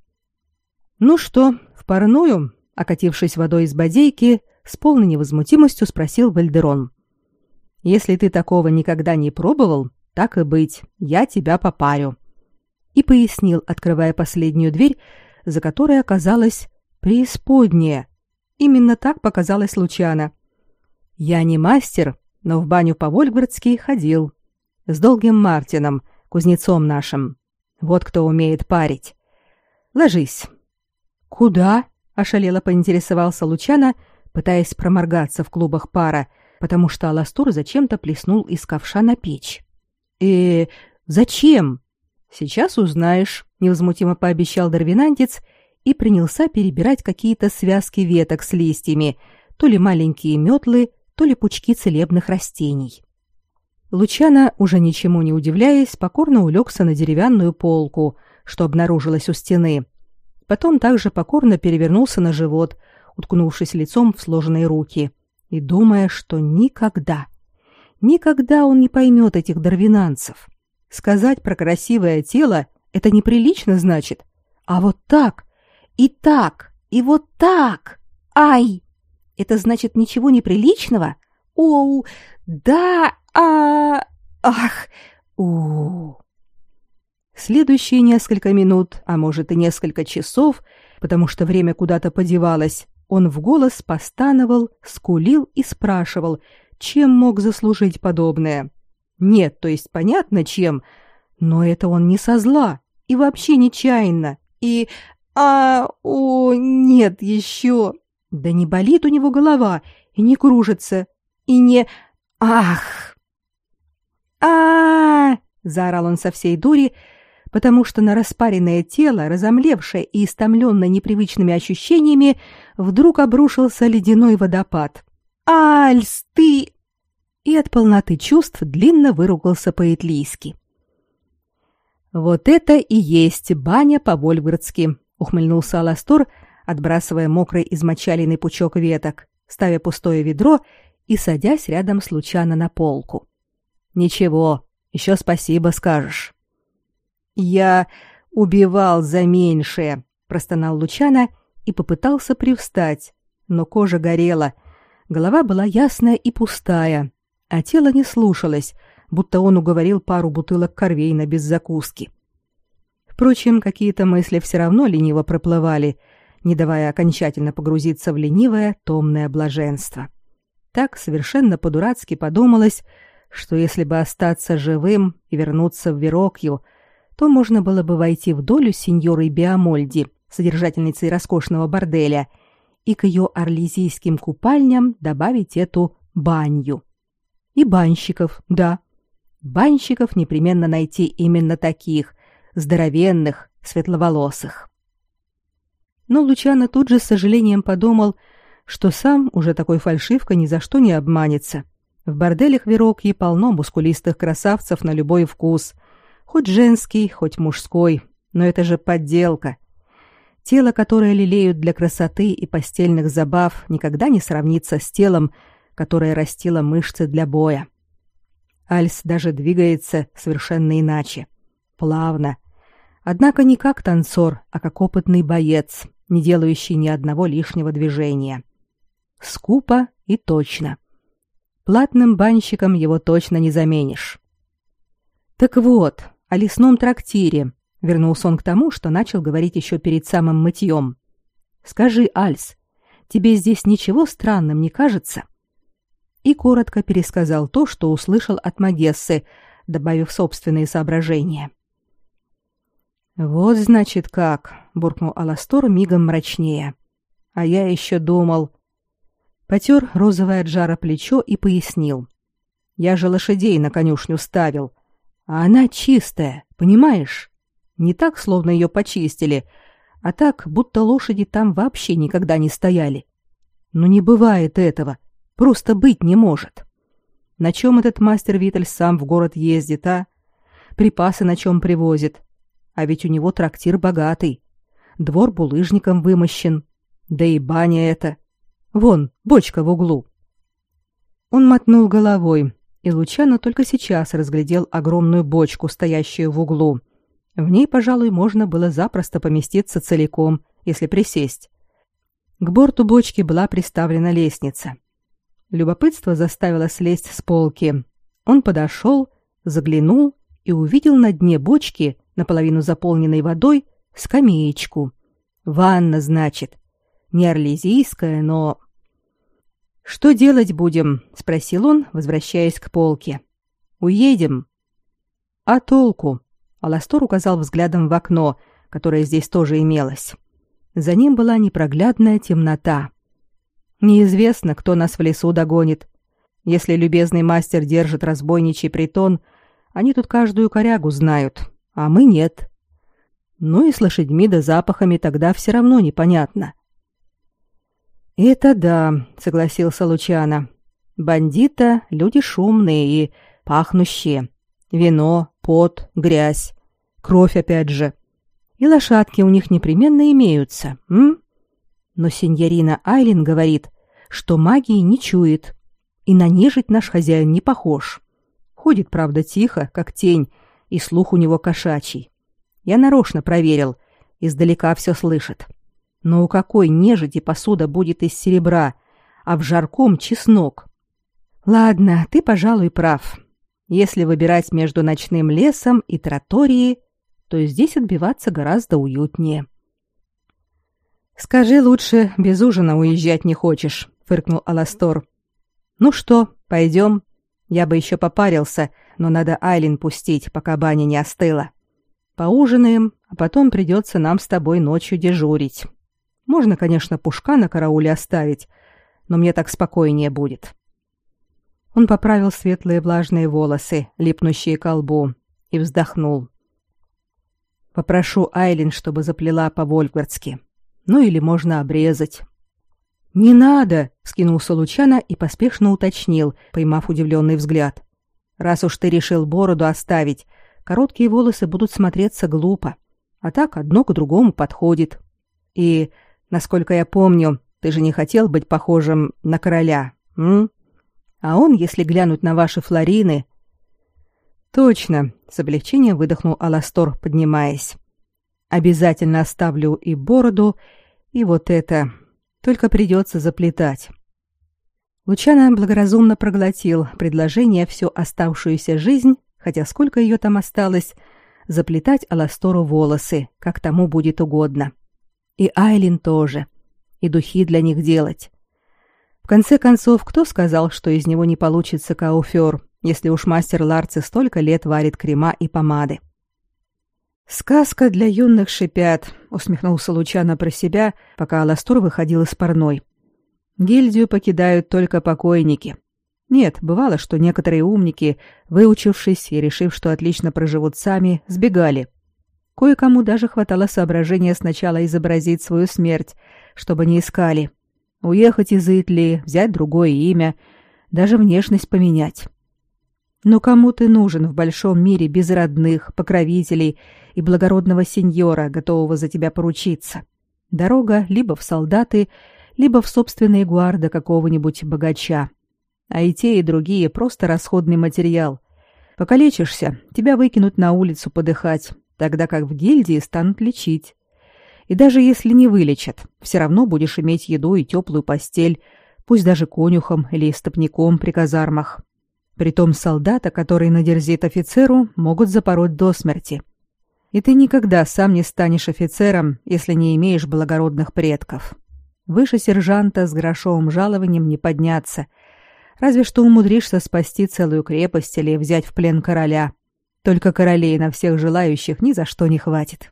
Ну что, в парную, окатившись водой из бодейки, с полной невозмутимостью спросил Вальдерон. Если ты такого никогда не пробовал, так и быть, я тебя попарю. И пояснил, открывая последнюю дверь, за которой оказалась преисподняя, Именно так показалось Лучана. Я не мастер, но в баню по-вольгвардски ходил. С долгим Мартином, кузнецом нашим. Вот кто умеет парить. Ложись. Куда? ошалело поинтересовался Лучана, пытаясь проморгаться в клубах пара, потому что Аластур зачем-то плеснул из ковша на печь. Э, зачем? Сейчас узнаешь, невозмутимо пообещал Дарвинантец и принялся перебирать какие-то связки веток с листьями, то ли маленькие метлы, то ли пучки целебных растений. Лучана, уже ничему не удивляясь, покорно улегся на деревянную полку, что обнаружилось у стены. Потом также покорно перевернулся на живот, уткнувшись лицом в сложенные руки, и думая, что никогда, никогда он не поймет этих дарвинанцев. Сказать про красивое тело — это неприлично, значит. А вот так, и так, и вот так. Ай! Это значит ничего неприличного? Оу, да, а, ах, у. Следующие несколько минут, а может и несколько часов, потому что время куда-то подевалось, он в голос постановал, скулил и спрашивал, чем мог заслужить подобное. Нет, то есть понятно чем, но это он не со зла и вообще нечаянно. И а, о, нет, еще. Да не болит у него голова и не кружится, и не... Ах! а, -а, -а, заорал он со всей дури, потому что на распаренное тело, разомлевшее и истомленное непривычными ощущениями, вдруг обрушился ледяной водопад. «Альс, ты...» И от полноты чувств длинно выругался по-итлийски. «Вот это и есть баня по-вольгвардски», ухмыльнулся Аластор, отбрасывая мокрый измочаленный пучок веток, ставя пустое ведро и садясь рядом с Лучано на полку. Ничего, еще спасибо скажешь. Я убивал за меньшее, простонал Лучано и попытался привстать, но кожа горела, голова была ясная и пустая, а тело не слушалось, будто он уговорил пару бутылок корвейна без закуски. Впрочем, какие-то мысли все равно лениво проплывали, не давая окончательно погрузиться в ленивое, томное блаженство. Так совершенно по-дурацки подумалось, что если бы остаться живым и вернуться в Верокью, то можно было бы войти в долю сеньоры Биомольди, содержательницы роскошного борделя, и к ее орлезийским купальням добавить эту баню. И банщиков, да. Банщиков непременно найти именно таких, здоровенных, светловолосых. Но Лучано тут же с сожалением подумал, что сам уже такой фальшивка ни за что не обманется. В борделях Верокьи полно мускулистых красавцев на любой вкус, хоть женский, хоть мужской, но это же подделка. Тело, которое лелеют для красоты и постельных забав, никогда не сравнится с телом, которое растило мышцы для боя. Альс даже двигается совершенно иначе. Плавно, Однако не как танцор, а как опытный боец, не делающий ни одного лишнего движения. Скупо и точно. Платным банщиком его точно не заменишь. Так вот, о лесном трактире. Вернулся он к тому, что начал говорить еще перед самым мытьем. Скажи, Альс, тебе здесь ничего странным не кажется? И коротко пересказал то, что услышал от Магессы, добавив собственные соображения. Вот значит как, буркнул Аластор мигом мрачнее. А я еще думал, потер розовое от жара плечо и пояснил. Я же лошадей на конюшню ставил. А она чистая, понимаешь? Не так, словно ее почистили, а так, будто лошади там вообще никогда не стояли. Но не бывает этого. Просто быть не может. На чем этот мастер Виталь сам в город ездит, а? Припасы на чем привозит? А ведь у него трактир богатый. Двор булыжником вымощен. Да и баня эта. Вон, бочка в углу. Он мотнул головой, и Лучано только сейчас разглядел огромную бочку, стоящую в углу. В ней, пожалуй, можно было запросто поместиться целиком, если присесть. К борту бочки была приставлена лестница. Любопытство заставило слезть с полки. Он подошел, заглянул и увидел на дне бочки, наполовину заполненной водой, скамеечку. Ванна, значит. Не орлезийская, но что делать будем? спросил он, возвращаясь к полке. Уедем. А толку? Аластор указал взглядом в окно, которое здесь тоже имелось. За ним была непроглядная темнота. Неизвестно, кто нас в лесу догонит. Если любезный мастер держит разбойничий притон, они тут каждую корягу знают, а мы нет. Ну и с лошадьми да запахами тогда все равно непонятно. «Это да», — согласился Лучано. «Бандита — люди шумные и пахнущие. Вино, пот, грязь, кровь опять же. И лошадки у них непременно имеются, м? Но сеньорина Айлин говорит, что магии не чует, и на нежить наш хозяин не похож. Ходит, правда, тихо, как тень, и слух у него кошачий. Я нарочно проверил, издалека все слышит. Но у какой нежити посуда будет из серебра, а в жарком чеснок? Ладно, ты, пожалуй, прав. Если выбирать между ночным лесом и троторией, то здесь отбиваться гораздо уютнее. Скажи лучше, без ужина уезжать не хочешь, фыркнул Аластор. Ну что, пойдем? Я бы еще попарился, но надо Айлин пустить, пока баня не остыла. Поужинаем, а потом придется нам с тобой ночью дежурить. Можно, конечно, пушка на карауле оставить, но мне так спокойнее будет. Он поправил светлые влажные волосы, липнущие к лбу, и вздохнул. Попрошу Айлин, чтобы заплела по-вольфгардски. Ну или можно обрезать. Не надо, скинулся Лучана и поспешно уточнил, поймав удивленный взгляд. Раз уж ты решил бороду оставить, короткие волосы будут смотреться глупо, а так одно к другому подходит. И Насколько я помню, ты же не хотел быть похожим на короля, м? А он, если глянуть на ваши флорины... Точно, с облегчением выдохнул Аластор, поднимаясь. Обязательно оставлю и бороду, и вот это. Только придется заплетать. Лучано благоразумно проглотил предложение всю оставшуюся жизнь, хотя сколько ее там осталось, заплетать Аластору волосы, как тому будет угодно. И Айлин тоже. И духи для них делать. В конце концов, кто сказал, что из него не получится кауфер, если уж мастер Ларцы столько лет варит крема и помады? «Сказка для юных шипят», — усмехнулся Лучано про себя, пока Аластор выходил из парной. «Гильдию покидают только покойники. Нет, бывало, что некоторые умники, выучившись и решив, что отлично проживут сами, сбегали. Кое-кому даже хватало соображения сначала изобразить свою смерть, чтобы не искали. Уехать из Итли, взять другое имя, даже внешность поменять. Но кому ты нужен в большом мире без родных, покровителей и благородного сеньора, готового за тебя поручиться? Дорога либо в солдаты, либо в собственные гуарды какого-нибудь богача. А и те, и другие просто расходный материал. Покалечишься, тебя выкинут на улицу подыхать, тогда как в гильдии станут лечить. И даже если не вылечат, все равно будешь иметь еду и теплую постель, пусть даже конюхом или стопником при казармах. Притом солдата, который надерзит офицеру, могут запороть до смерти. И ты никогда сам не станешь офицером, если не имеешь благородных предков. Выше сержанта с грошовым жалованием не подняться, разве что умудришься спасти целую крепость или взять в плен короля. Только королей на всех желающих ни за что не хватит.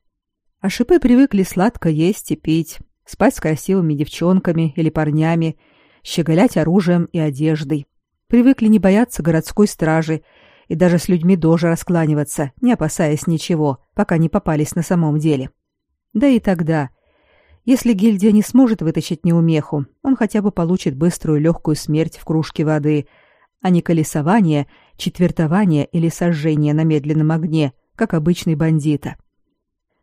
А шипы привыкли сладко есть и пить, спать с красивыми девчонками или парнями, щеголять оружием и одеждой. Привыкли не бояться городской стражи и даже с людьми дожа раскланиваться, не опасаясь ничего, пока не попались на самом деле. Да и тогда, если гильдия не сможет вытащить неумеху, он хотя бы получит быструю легкую смерть в кружке воды, а не колесование, четвертование или сожжение на медленном огне, как обычный бандита.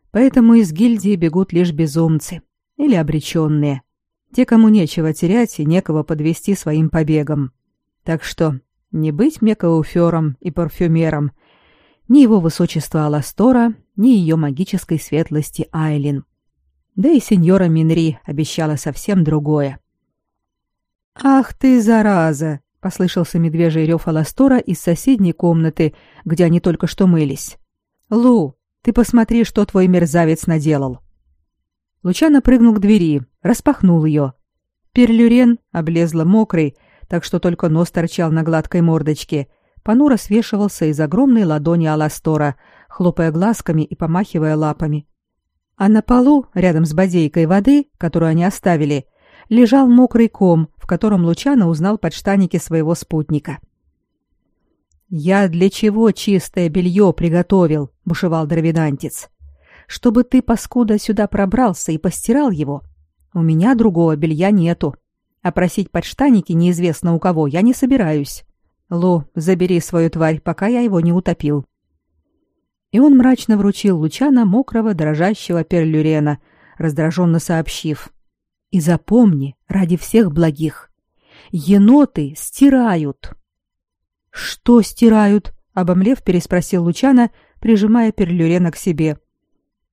Поэтому из гильдии бегут лишь безумцы или обреченные, те, кому нечего терять и некого подвести своим побегом. Так что не быть мекауфером и парфюмером, ни его высочества Аластора, ни ее магической светлости Айлин. Да и сеньора Минри обещала совсем другое. «Ах ты, зараза!» — послышался медвежий рев Аластора из соседней комнаты, где они только что мылись. «Лу, ты посмотри, что твой мерзавец наделал!» Лучано прыгнул к двери, распахнул ее. Перлюрен облезла мокрый, так что только нос торчал на гладкой мордочке, понуро свешивался из огромной ладони Аластора, хлопая глазками и помахивая лапами. А на полу, рядом с бодейкой воды, которую они оставили, лежал мокрый ком, в котором Лучано узнал подштаники своего спутника. «Я для чего чистое белье приготовил?» — бушевал дровинантец. «Чтобы ты, паскуда, сюда пробрался и постирал его. У меня другого белья нету а просить подштаники неизвестно у кого я не собираюсь. Лу, забери свою тварь, пока я его не утопил. И он мрачно вручил Лучана мокрого дрожащего перлюрена, раздраженно сообщив: "И запомни, ради всех благих, еноты стирают". Что стирают? обомлев, переспросил Лучана, прижимая перлюрена к себе.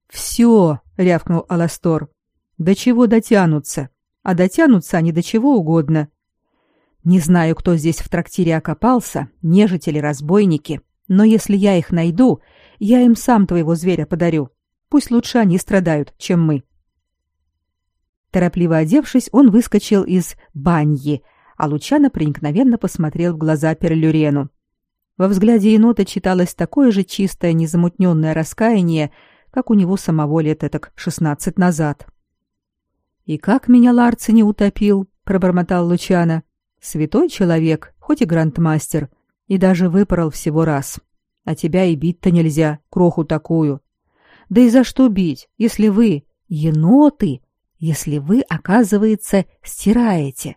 «Все!» — рявкнул Аластор. «До чего дотянутся? А дотянутся они до чего угодно. Не знаю, кто здесь в трактире окопался, нежить или разбойники, но если я их найду, я им сам твоего зверя подарю. Пусть лучше они страдают, чем мы. Торопливо одевшись, он выскочил из баньи, а Лучано проникновенно посмотрел в глаза Перлюрену. Во взгляде енота читалось такое же чистое, незамутненное раскаяние, как у него самого лет этак шестнадцать назад. — и как меня Ларци не утопил, пробормотал Лучано. Святой человек, хоть и грандмастер, и даже выпорол всего раз. А тебя и бить-то нельзя, кроху такую. Да и за что бить, если вы еноты, если вы, оказывается, стираете?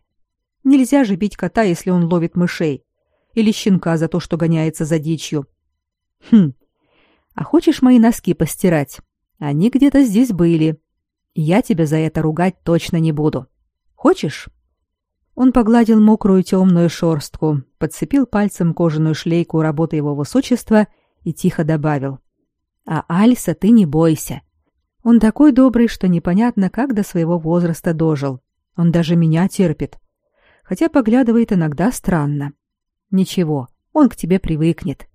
Нельзя же бить кота, если он ловит мышей, или щенка за то, что гоняется за дичью. Хм. А хочешь мои носки постирать? Они где-то здесь были. Я тебя за это ругать точно не буду. Хочешь? Он погладил мокрую темную шорстку, подцепил пальцем кожаную шлейку работы его высочества и тихо добавил: "А Альса ты не бойся. Он такой добрый, что непонятно, как до своего возраста дожил. Он даже меня терпит. Хотя поглядывает иногда странно. Ничего, он к тебе привыкнет.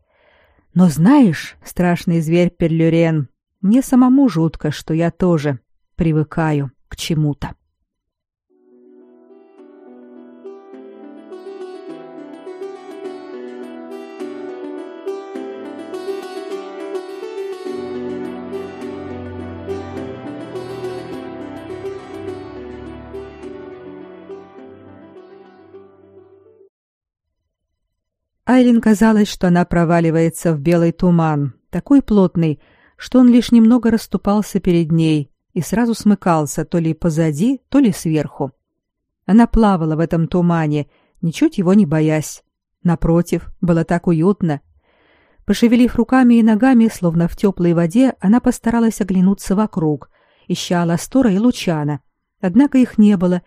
Но знаешь, страшный зверь Перлюрен, мне самому жутко, что я тоже привыкаю к чему-то. Айлин казалось, что она проваливается в белый туман, такой плотный, что он лишь немного расступался перед ней, и сразу смыкался то ли позади, то ли сверху. Она плавала в этом тумане, ничуть его не боясь. Напротив, было так уютно. Пошевелив руками и ногами, словно в теплой воде, она постаралась оглянуться вокруг, ища Ластора и Лучана. Однако их не было,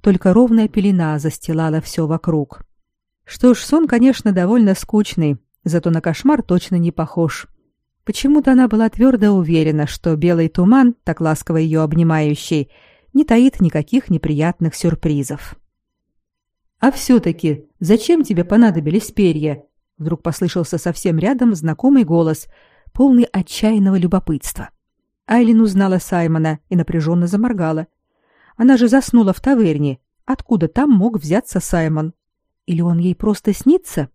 только ровная пелена застилала все вокруг. Что ж, сон, конечно, довольно скучный, зато на кошмар точно не похож. Почему-то она была твердо уверена, что белый туман, так ласково ее обнимающий, не таит никаких неприятных сюрпризов. «А все-таки зачем тебе понадобились перья?» Вдруг послышался совсем рядом знакомый голос, полный отчаянного любопытства. Айлин узнала Саймона и напряженно заморгала. Она же заснула в таверне. Откуда там мог взяться Саймон? Или он ей просто снится?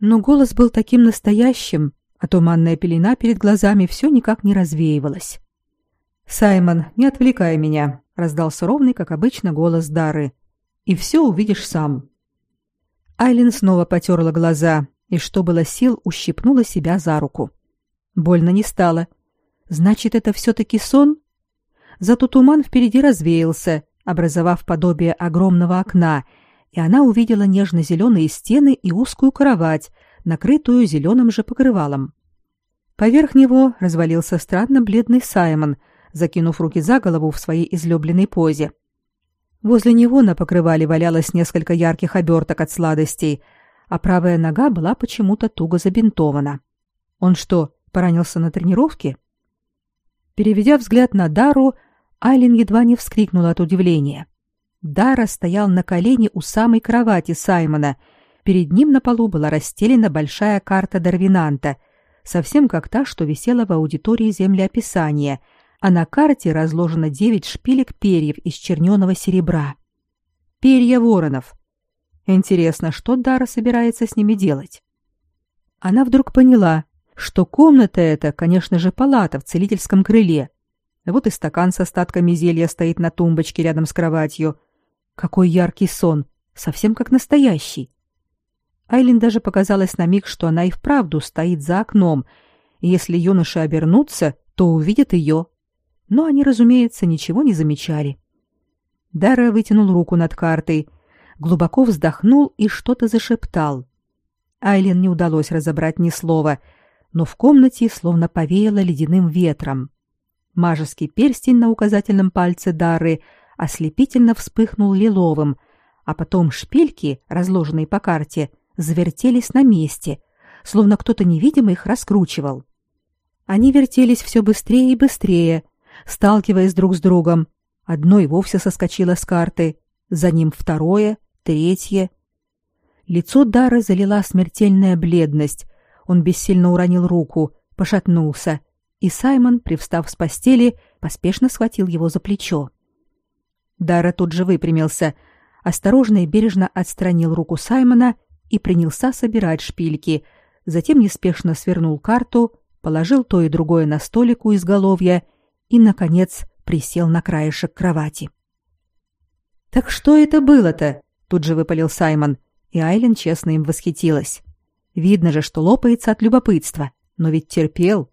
Но голос был таким настоящим, а туманная пелена перед глазами все никак не развеивалась. «Саймон, не отвлекай меня», — раздался ровный, как обычно, голос Дары. «И все увидишь сам». Айлин снова потерла глаза и, что было сил, ущипнула себя за руку. Больно не стало. Значит, это все-таки сон? Зато туман впереди развеялся, образовав подобие огромного окна, и она увидела нежно-зеленые стены и узкую кровать, накрытую зеленым же покрывалом. Поверх него развалился странно бледный Саймон, закинув руки за голову в своей излюбленной позе. Возле него на покрывале валялось несколько ярких оберток от сладостей, а правая нога была почему-то туго забинтована. Он что, поранился на тренировке? Переведя взгляд на Дару, Айлин едва не вскрикнула от удивления. Дара стоял на колене у самой кровати Саймона. Перед ним на полу была расстелена большая карта Дарвинанта, совсем как та, что висела в аудитории землеописания, а на карте разложено девять шпилек перьев из черненого серебра. Перья воронов. Интересно, что Дара собирается с ними делать? Она вдруг поняла, что комната эта, конечно же, палата в целительском крыле. Вот и стакан с остатками зелья стоит на тумбочке рядом с кроватью. Какой яркий сон, совсем как настоящий. Айлин даже показалось на миг, что она и вправду стоит за окном, если юноши обернутся, то увидят ее. Но они, разумеется, ничего не замечали. Дара вытянул руку над картой, глубоко вздохнул и что-то зашептал. Айлин не удалось разобрать ни слова, но в комнате словно повеяло ледяным ветром. Мажеский перстень на указательном пальце Дары ослепительно вспыхнул лиловым, а потом шпильки, разложенные по карте, завертелись на месте, словно кто-то невидимый их раскручивал. Они вертелись все быстрее и быстрее, сталкиваясь друг с другом. Одно и вовсе соскочило с карты, за ним второе, третье. Лицо Дары залила смертельная бледность. Он бессильно уронил руку, пошатнулся, и Саймон, привстав с постели, поспешно схватил его за плечо. Дара тут же выпрямился, осторожно и бережно отстранил руку Саймона и принялся собирать шпильки, затем неспешно свернул карту, положил то и другое на столик у изголовья и, наконец, присел на краешек кровати. «Так что это было-то?» — тут же выпалил Саймон, и Айлен честно им восхитилась. Видно же, что лопается от любопытства, но ведь терпел.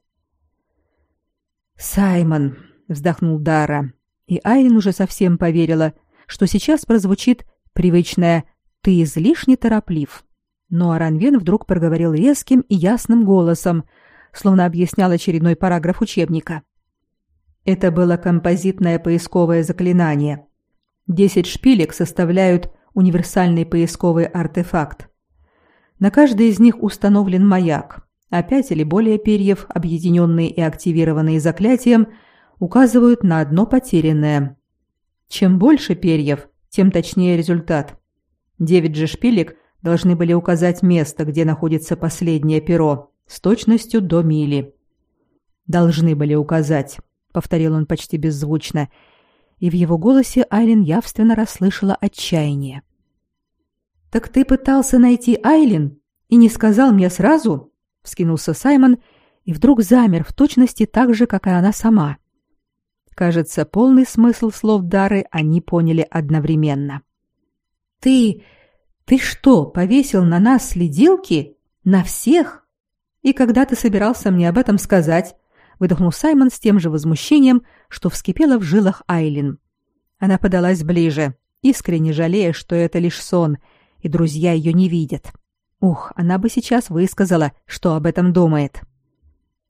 «Саймон», — вздохнул Дара, и Айлен уже совсем поверила, что сейчас прозвучит привычное ты излишне тороплив. Но Аранвен вдруг проговорил резким и ясным голосом, словно объяснял очередной параграф учебника. Это было композитное поисковое заклинание. Десять шпилек составляют универсальный поисковый артефакт. На каждой из них установлен маяк, а пять или более перьев, объединенные и активированные заклятием, указывают на одно потерянное. Чем больше перьев, тем точнее результат. Девять же шпилек должны были указать место, где находится последнее перо, с точностью до мили. «Должны были указать», — повторил он почти беззвучно, и в его голосе Айлин явственно расслышала отчаяние. «Так ты пытался найти Айлин и не сказал мне сразу?» — вскинулся Саймон и вдруг замер в точности так же, как и она сама. Кажется, полный смысл слов Дары они поняли одновременно. Ты... ты что, повесил на нас следилки? На всех? И когда ты собирался мне об этом сказать? Выдохнул Саймон с тем же возмущением, что вскипело в жилах Айлин. Она подалась ближе, искренне жалея, что это лишь сон, и друзья ее не видят. Ух, она бы сейчас высказала, что об этом думает.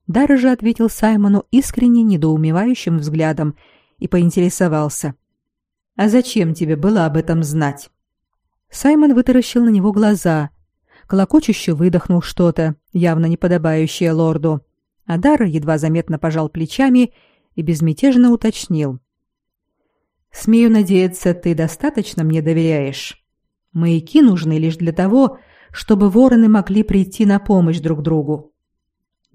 Дара же ответил Саймону искренне недоумевающим взглядом и поинтересовался. «А зачем тебе было об этом знать?» Саймон вытаращил на него глаза, колокочуще выдохнул что-то, явно неподобающее лорду. А Дар едва заметно пожал плечами и безмятежно уточнил. «Смею надеяться, ты достаточно мне доверяешь. Маяки нужны лишь для того, чтобы вороны могли прийти на помощь друг другу.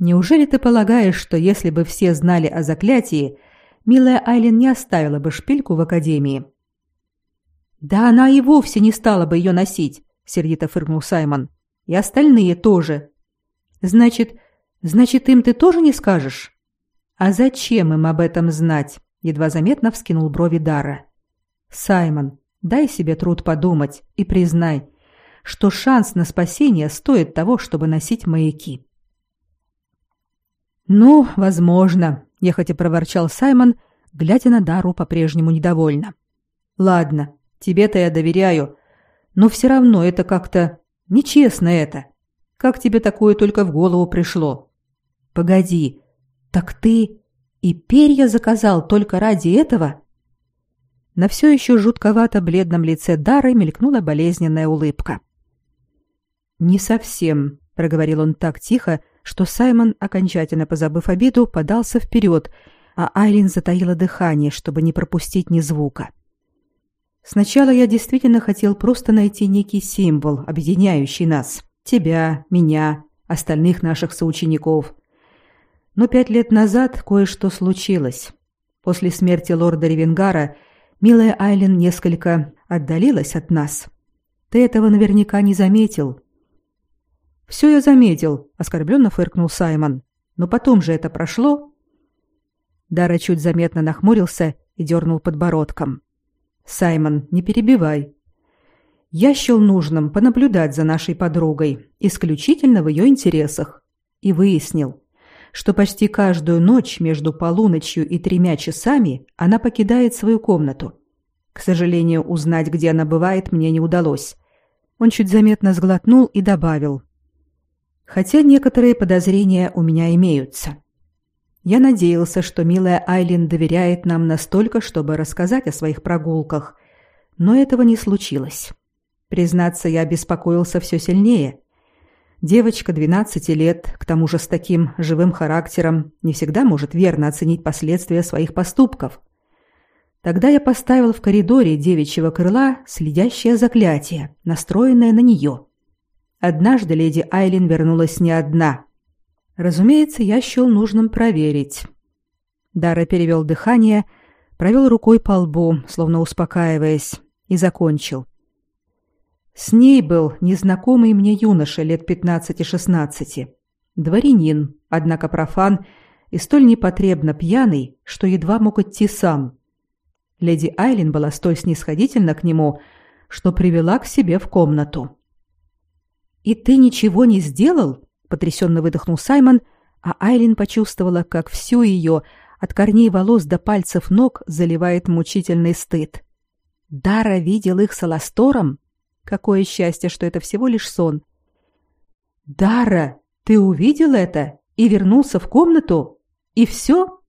Неужели ты полагаешь, что если бы все знали о заклятии, милая Айлин не оставила бы шпильку в академии?» Да она и вовсе не стала бы ее носить, сердито фыркнул Саймон. И остальные тоже. Значит, значит, им ты тоже не скажешь? А зачем им об этом знать? едва заметно вскинул брови Дара. Саймон, дай себе труд подумать и признай, что шанс на спасение стоит того, чтобы носить маяки. «Ну, возможно», — нехотя проворчал Саймон, глядя на Дару по-прежнему недовольно. «Ладно, тебе-то я доверяю, но все равно это как-то нечестно это. Как тебе такое только в голову пришло?» «Погоди, так ты и перья заказал только ради этого?» На все еще жутковато бледном лице Дары мелькнула болезненная улыбка. «Не совсем», — проговорил он так тихо, что Саймон, окончательно позабыв обиду, подался вперед, а Айлин затаила дыхание, чтобы не пропустить ни звука. «Сначала я действительно хотел просто найти некий символ, объединяющий нас. Тебя, меня, остальных наших соучеников. Но пять лет назад кое-что случилось. После смерти лорда Ревенгара — милая Айлен несколько отдалилась от нас. Ты этого наверняка не заметил. Все я заметил, оскорбленно фыркнул Саймон. Но потом же это прошло. Дара чуть заметно нахмурился и дернул подбородком. Саймон, не перебивай. Я счел нужным понаблюдать за нашей подругой, исключительно в ее интересах, и выяснил, что почти каждую ночь между полуночью и тремя часами она покидает свою комнату. К сожалению, узнать, где она бывает, мне не удалось. Он чуть заметно сглотнул и добавил. Хотя некоторые подозрения у меня имеются. Я надеялся, что милая Айлин доверяет нам настолько, чтобы рассказать о своих прогулках, но этого не случилось. Признаться, я беспокоился все сильнее. Девочка 12 лет, к тому же с таким живым характером, не всегда может верно оценить последствия своих поступков. Тогда я поставил в коридоре девичьего крыла следящее заклятие, настроенное на нее. Однажды леди Айлин вернулась не одна. Разумеется, я счел нужным проверить. Дара перевел дыхание, провел рукой по лбу, словно успокаиваясь, и закончил. С ней был незнакомый мне юноша лет 15-16. Дворянин, однако профан и столь непотребно пьяный, что едва мог идти сам. Леди Айлин была столь снисходительна к нему, что привела к себе в комнату. «И ты ничего не сделал?» — потрясенно выдохнул Саймон, а Айлин почувствовала, как всю ее, от корней волос до пальцев ног, заливает мучительный стыд. Дара видел их с Аластором? Какое счастье, что это всего лишь сон. Дара, ты увидел это и вернулся в комнату? И все?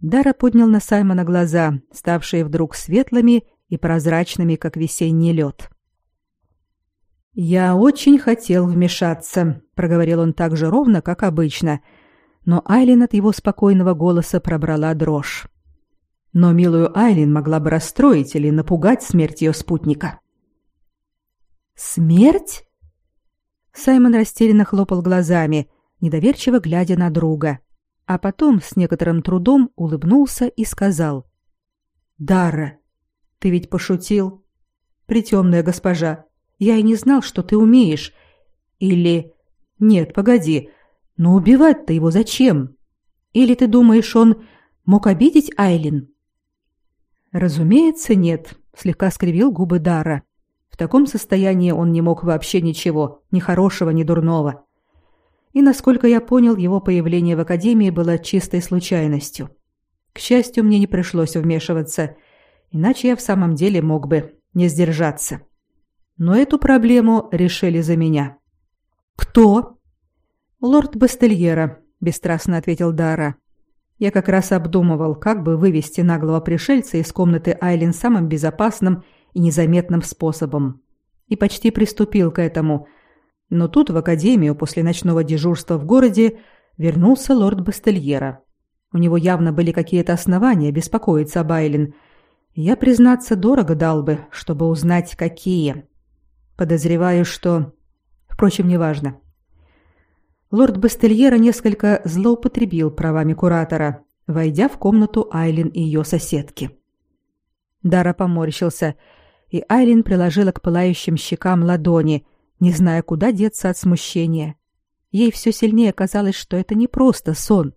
Дара поднял на Саймона глаза, ставшие вдруг светлыми и прозрачными, как весенний лед. «Я очень хотел вмешаться», — проговорил он так же ровно, как обычно, но Айлин от его спокойного голоса пробрала дрожь. Но милую Айлин могла бы расстроить или напугать смерть ее спутника. Смерть? Саймон растерянно хлопал глазами, недоверчиво глядя на друга, а потом с некоторым трудом улыбнулся и сказал: "Дара, ты ведь пошутил? Притемная госпожа, я и не знал, что ты умеешь. Или нет, погоди. Но убивать-то его зачем? Или ты думаешь, он мог обидеть Айлин? Разумеется, нет, слегка скривил губы Дара. В таком состоянии он не мог вообще ничего, ни хорошего, ни дурного. И, насколько я понял, его появление в академии было чистой случайностью. К счастью, мне не пришлось вмешиваться, иначе я в самом деле мог бы не сдержаться. Но эту проблему решили за меня. Кто? Лорд Бастельера, бесстрастно ответил Дара. Я как раз обдумывал, как бы вывести наглого пришельца из комнаты Айлин самым безопасным и незаметным способом. И почти приступил к этому. Но тут в академию после ночного дежурства в городе вернулся лорд Бастельера. У него явно были какие-то основания беспокоиться об Айлин. Я, признаться, дорого дал бы, чтобы узнать, какие. Подозреваю, что... Впрочем, неважно. Лорд Бастельера несколько злоупотребил правами куратора, войдя в комнату Айлин и ее соседки. Дара поморщился и Айлин приложила к пылающим щекам ладони, не зная, куда деться от смущения. Ей все сильнее казалось, что это не просто сон.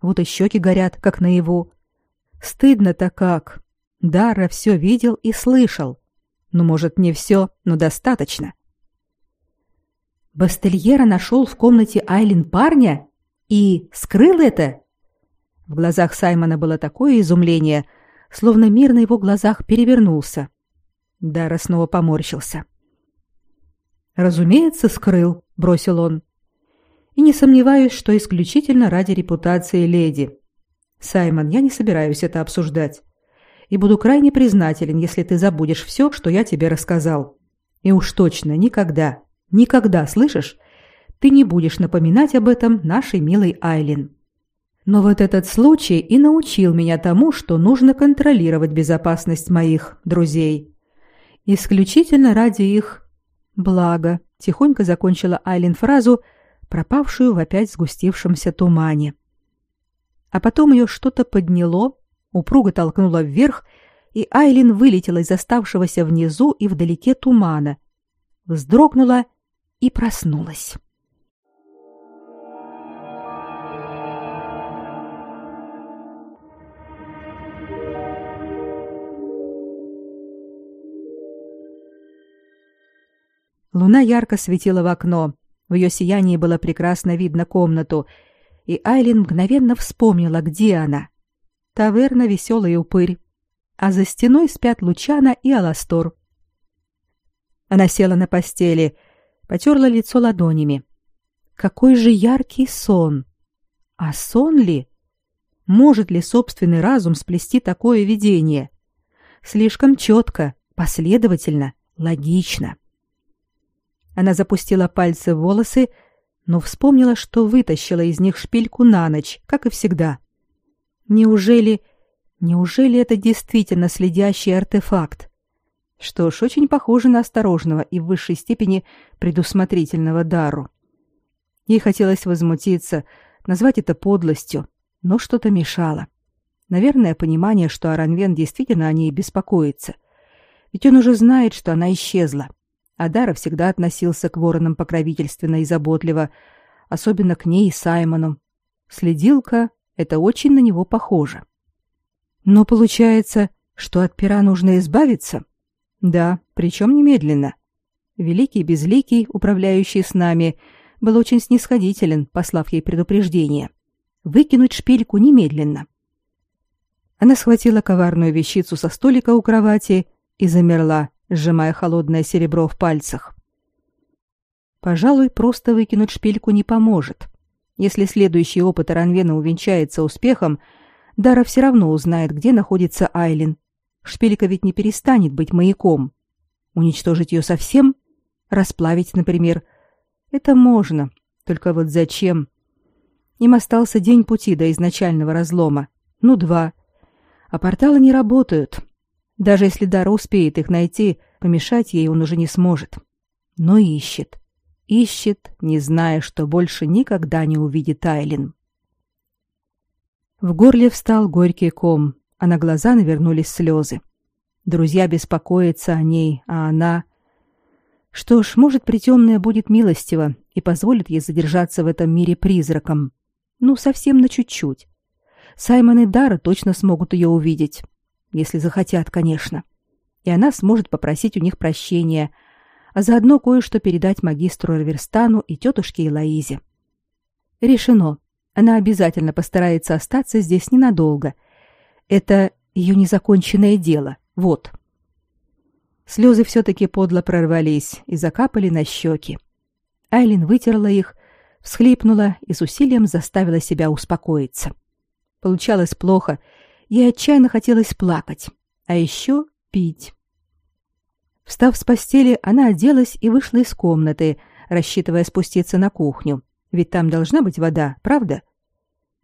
Вот и щеки горят, как наяву. Стыдно-то как. Дара все видел и слышал. Ну, может, не все, но достаточно. Бастельера нашел в комнате Айлин парня и скрыл это? В глазах Саймона было такое изумление, словно мир на его глазах перевернулся. Дара снова поморщился. «Разумеется, скрыл», — бросил он. «И не сомневаюсь, что исключительно ради репутации леди. Саймон, я не собираюсь это обсуждать. И буду крайне признателен, если ты забудешь все, что я тебе рассказал. И уж точно никогда, никогда, слышишь, ты не будешь напоминать об этом нашей милой Айлин. Но вот этот случай и научил меня тому, что нужно контролировать безопасность моих друзей. Исключительно ради их блага, тихонько закончила Айлин фразу, пропавшую в опять сгустившемся тумане. А потом ее что-то подняло, упруго толкнуло вверх, и Айлин вылетела из оставшегося внизу и вдалеке тумана, вздрогнула и проснулась. Луна ярко светила в окно. В ее сиянии было прекрасно видно комнату, и Айлин мгновенно вспомнила, где она. Таверна «Веселый упырь», а за стеной спят Лучана и Аластор. Она села на постели, потерла лицо ладонями. Какой же яркий сон! А сон ли? Может ли собственный разум сплести такое видение? Слишком четко, последовательно, логично. Она запустила пальцы в волосы, но вспомнила, что вытащила из них шпильку на ночь, как и всегда. Неужели... Неужели это действительно следящий артефакт? Что ж, очень похоже на осторожного и в высшей степени предусмотрительного Дару. Ей хотелось возмутиться, назвать это подлостью, но что-то мешало. Наверное, понимание, что Аранвен действительно о ней беспокоится. Ведь он уже знает, что она исчезла. — Адара всегда относился к воронам покровительственно и заботливо, особенно к ней и Саймону. Следилка — это очень на него похоже. Но получается, что от пера нужно избавиться? Да, причем немедленно. Великий Безликий, управляющий с нами, был очень снисходителен, послав ей предупреждение. Выкинуть шпильку немедленно. Она схватила коварную вещицу со столика у кровати и замерла, сжимая холодное серебро в пальцах. Пожалуй, просто выкинуть шпильку не поможет. Если следующий опыт Ранвена увенчается успехом, Дара все равно узнает, где находится Айлин. Шпилька ведь не перестанет быть маяком. Уничтожить ее совсем? Расплавить, например? Это можно. Только вот зачем? Им остался день пути до изначального разлома. Ну, два. А порталы не работают. Даже если Дара успеет их найти, помешать ей он уже не сможет. Но ищет. Ищет, не зная, что больше никогда не увидит Айлин. В горле встал горький ком, а на глаза навернулись слезы. Друзья беспокоятся о ней, а она... Что ж, может, притемная будет милостива и позволит ей задержаться в этом мире призраком. Ну, совсем на чуть-чуть. Саймон и Дара точно смогут ее увидеть если захотят, конечно. И она сможет попросить у них прощения, а заодно кое-что передать магистру Раверстану и тетушке Элоизе. Решено. Она обязательно постарается остаться здесь ненадолго. Это ее незаконченное дело. Вот. Слезы все-таки подло прорвались и закапали на щеки. Айлин вытерла их, всхлипнула и с усилием заставила себя успокоиться. Получалось плохо, Ей отчаянно хотелось плакать, а еще пить. Встав с постели, она оделась и вышла из комнаты, рассчитывая спуститься на кухню, ведь там должна быть вода, правда?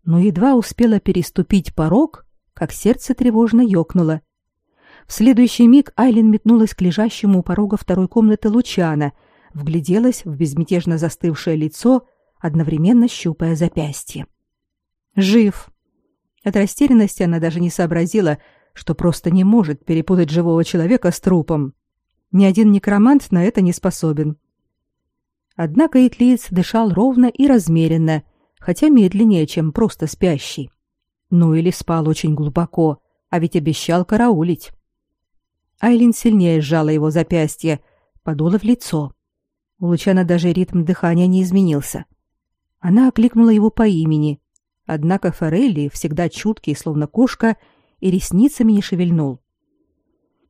Но едва успела переступить порог, как сердце тревожно ёкнуло. В следующий миг Айлин метнулась к лежащему у порога второй комнаты Лучана, вгляделась в безмятежно застывшее лицо, одновременно щупая запястье. Жив. От растерянности она даже не сообразила, что просто не может перепутать живого человека с трупом. Ни один некромант на это не способен. Однако Итлиец дышал ровно и размеренно, хотя медленнее, чем просто спящий. Ну или спал очень глубоко, а ведь обещал караулить. Айлин сильнее сжала его запястье, подула в лицо. У Лучана даже ритм дыхания не изменился. Она окликнула его по имени, однако Форелли, всегда чуткий, словно кошка, и ресницами не шевельнул.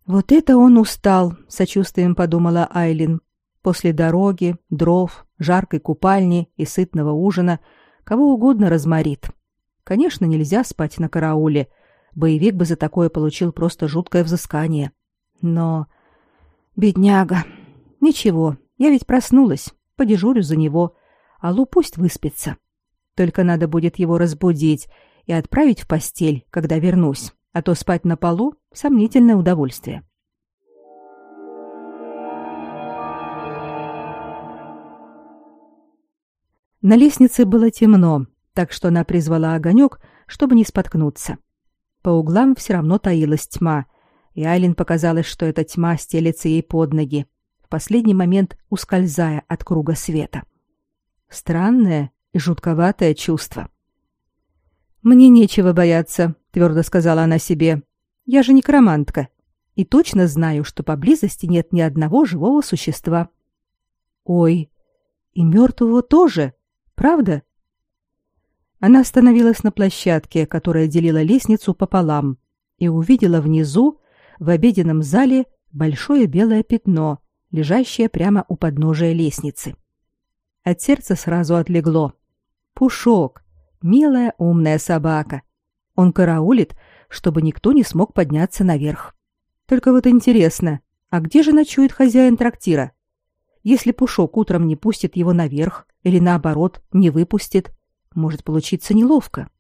«Вот это он устал», — сочувствием подумала Айлин. «После дороги, дров, жаркой купальни и сытного ужина кого угодно разморит. Конечно, нельзя спать на карауле. Боевик бы за такое получил просто жуткое взыскание. Но... Бедняга. Ничего, я ведь проснулась, подежурю за него, а Лу пусть выспится. Только надо будет его разбудить и отправить в постель, когда вернусь а то спать на полу — сомнительное удовольствие. На лестнице было темно, так что она призвала огонек, чтобы не споткнуться. По углам все равно таилась тьма, и Айлин показалось, что эта тьма стелется ей под ноги, в последний момент ускользая от круга света. Странное и жутковатое чувство. «Мне нечего бояться», твердо сказала она себе. Я же некромантка и точно знаю, что поблизости нет ни одного живого существа. Ой, и мертвого тоже, правда? Она остановилась на площадке, которая делила лестницу пополам, и увидела внизу, в обеденном зале, большое белое пятно, лежащее прямо у подножия лестницы. От сердца сразу отлегло. Пушок, милая умная собака. Он караулит, чтобы никто не смог подняться наверх. Только вот интересно, а где же ночует хозяин трактира? Если Пушок утром не пустит его наверх или наоборот не выпустит, может получиться неловко.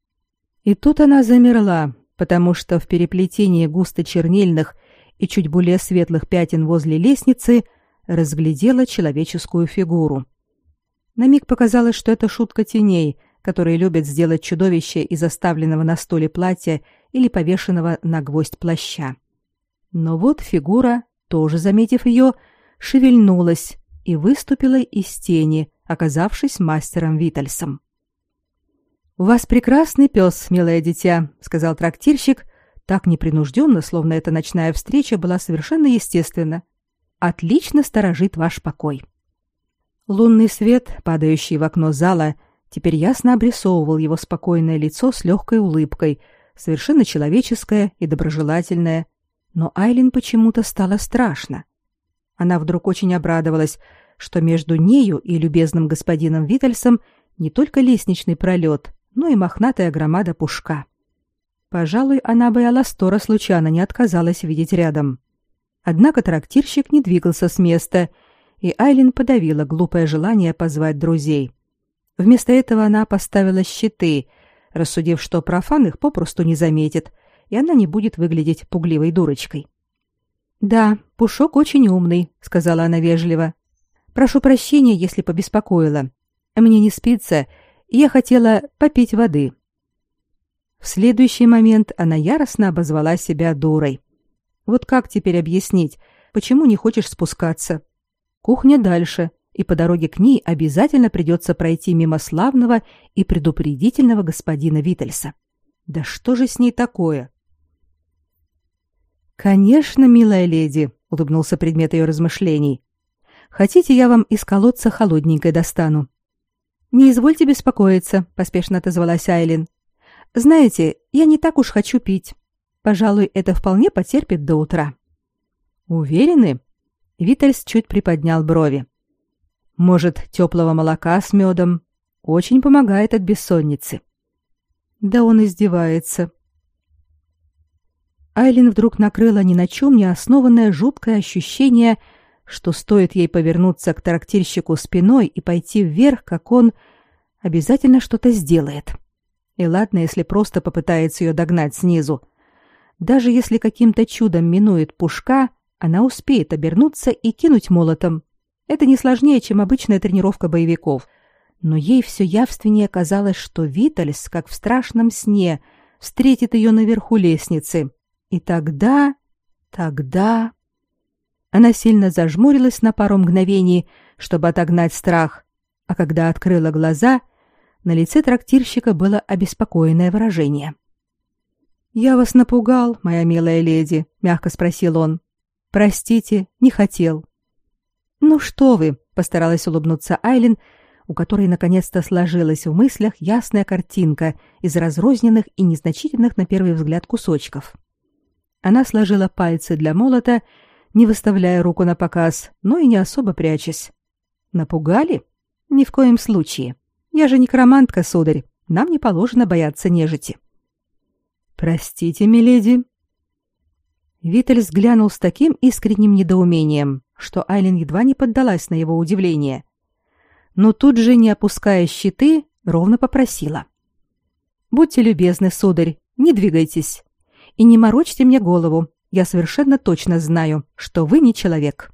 И тут она замерла, потому что в переплетении густо чернильных и чуть более светлых пятен возле лестницы разглядела человеческую фигуру. На миг показалось, что это шутка теней, которые любят сделать чудовище из оставленного на столе платья или повешенного на гвоздь плаща. Но вот фигура, тоже заметив ее, шевельнулась и выступила из тени, оказавшись мастером Витальсом. «У вас прекрасный пес, милое дитя», — сказал трактирщик, так непринужденно, словно эта ночная встреча была совершенно естественна. «Отлично сторожит ваш покой». Лунный свет, падающий в окно зала, — теперь ясно обрисовывал его спокойное лицо с легкой улыбкой, совершенно человеческое и доброжелательное. Но Айлин почему-то стало страшно. Она вдруг очень обрадовалась, что между нею и любезным господином Витальсом не только лестничный пролет, но и мохнатая громада пушка. Пожалуй, она бы и Аластора случайно не отказалась видеть рядом. Однако трактирщик не двигался с места, и Айлин подавила глупое желание позвать друзей. Вместо этого она поставила щиты, рассудив, что профан их попросту не заметит, и она не будет выглядеть пугливой дурочкой. «Да, Пушок очень умный», — сказала она вежливо. «Прошу прощения, если побеспокоила. Мне не спится, и я хотела попить воды». В следующий момент она яростно обозвала себя дурой. Вот как теперь объяснить, почему не хочешь спускаться? Кухня дальше, и по дороге к ней обязательно придется пройти мимо славного и предупредительного господина Витальса. Да что же с ней такое? Конечно, милая леди, улыбнулся предмет ее размышлений. Хотите, я вам из колодца холодненькой достану? Не извольте беспокоиться, поспешно отозвалась Айлин. Знаете, я не так уж хочу пить. Пожалуй, это вполне потерпит до утра. Уверены? Витальс чуть приподнял брови. Может, теплого молока с медом? Очень помогает от бессонницы. Да он издевается. Айлин вдруг накрыла ни на чем не основанное жуткое ощущение, что стоит ей повернуться к трактирщику спиной и пойти вверх, как он обязательно что-то сделает. И ладно, если просто попытается ее догнать снизу. Даже если каким-то чудом минует пушка, она успеет обернуться и кинуть молотом, это не сложнее, чем обычная тренировка боевиков. Но ей все явственнее казалось, что Витальс, как в страшном сне, встретит ее наверху лестницы. И тогда... тогда... Она сильно зажмурилась на пару мгновений, чтобы отогнать страх, а когда открыла глаза, на лице трактирщика было обеспокоенное выражение. «Я вас напугал, моя милая леди», — мягко спросил он. Простите, не хотел. Ну что вы, постаралась улыбнуться Айлин, у которой наконец-то сложилась в мыслях ясная картинка из разрозненных и незначительных на первый взгляд кусочков. Она сложила пальцы для молота, не выставляя руку на показ, но и не особо прячась. Напугали? Ни в коем случае. Я же некромантка, сударь. Нам не положено бояться нежити. Простите, миледи. Виталь взглянул с таким искренним недоумением, что Айлин едва не поддалась на его удивление. Но тут же, не опуская щиты, ровно попросила: "Будьте любезны, сударь, не двигайтесь и не морочьте мне голову. Я совершенно точно знаю, что вы не человек".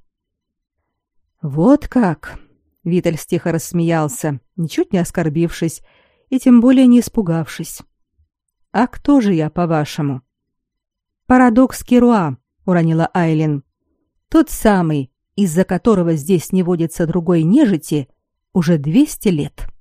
Вот как. Виталь тихо рассмеялся, ничуть не оскорбившись и тем более не испугавшись. А кто же я, по-вашему? Парадокс Керуа, уронила Айлин. Тот самый, из-за которого здесь не водится другой нежити уже двести лет.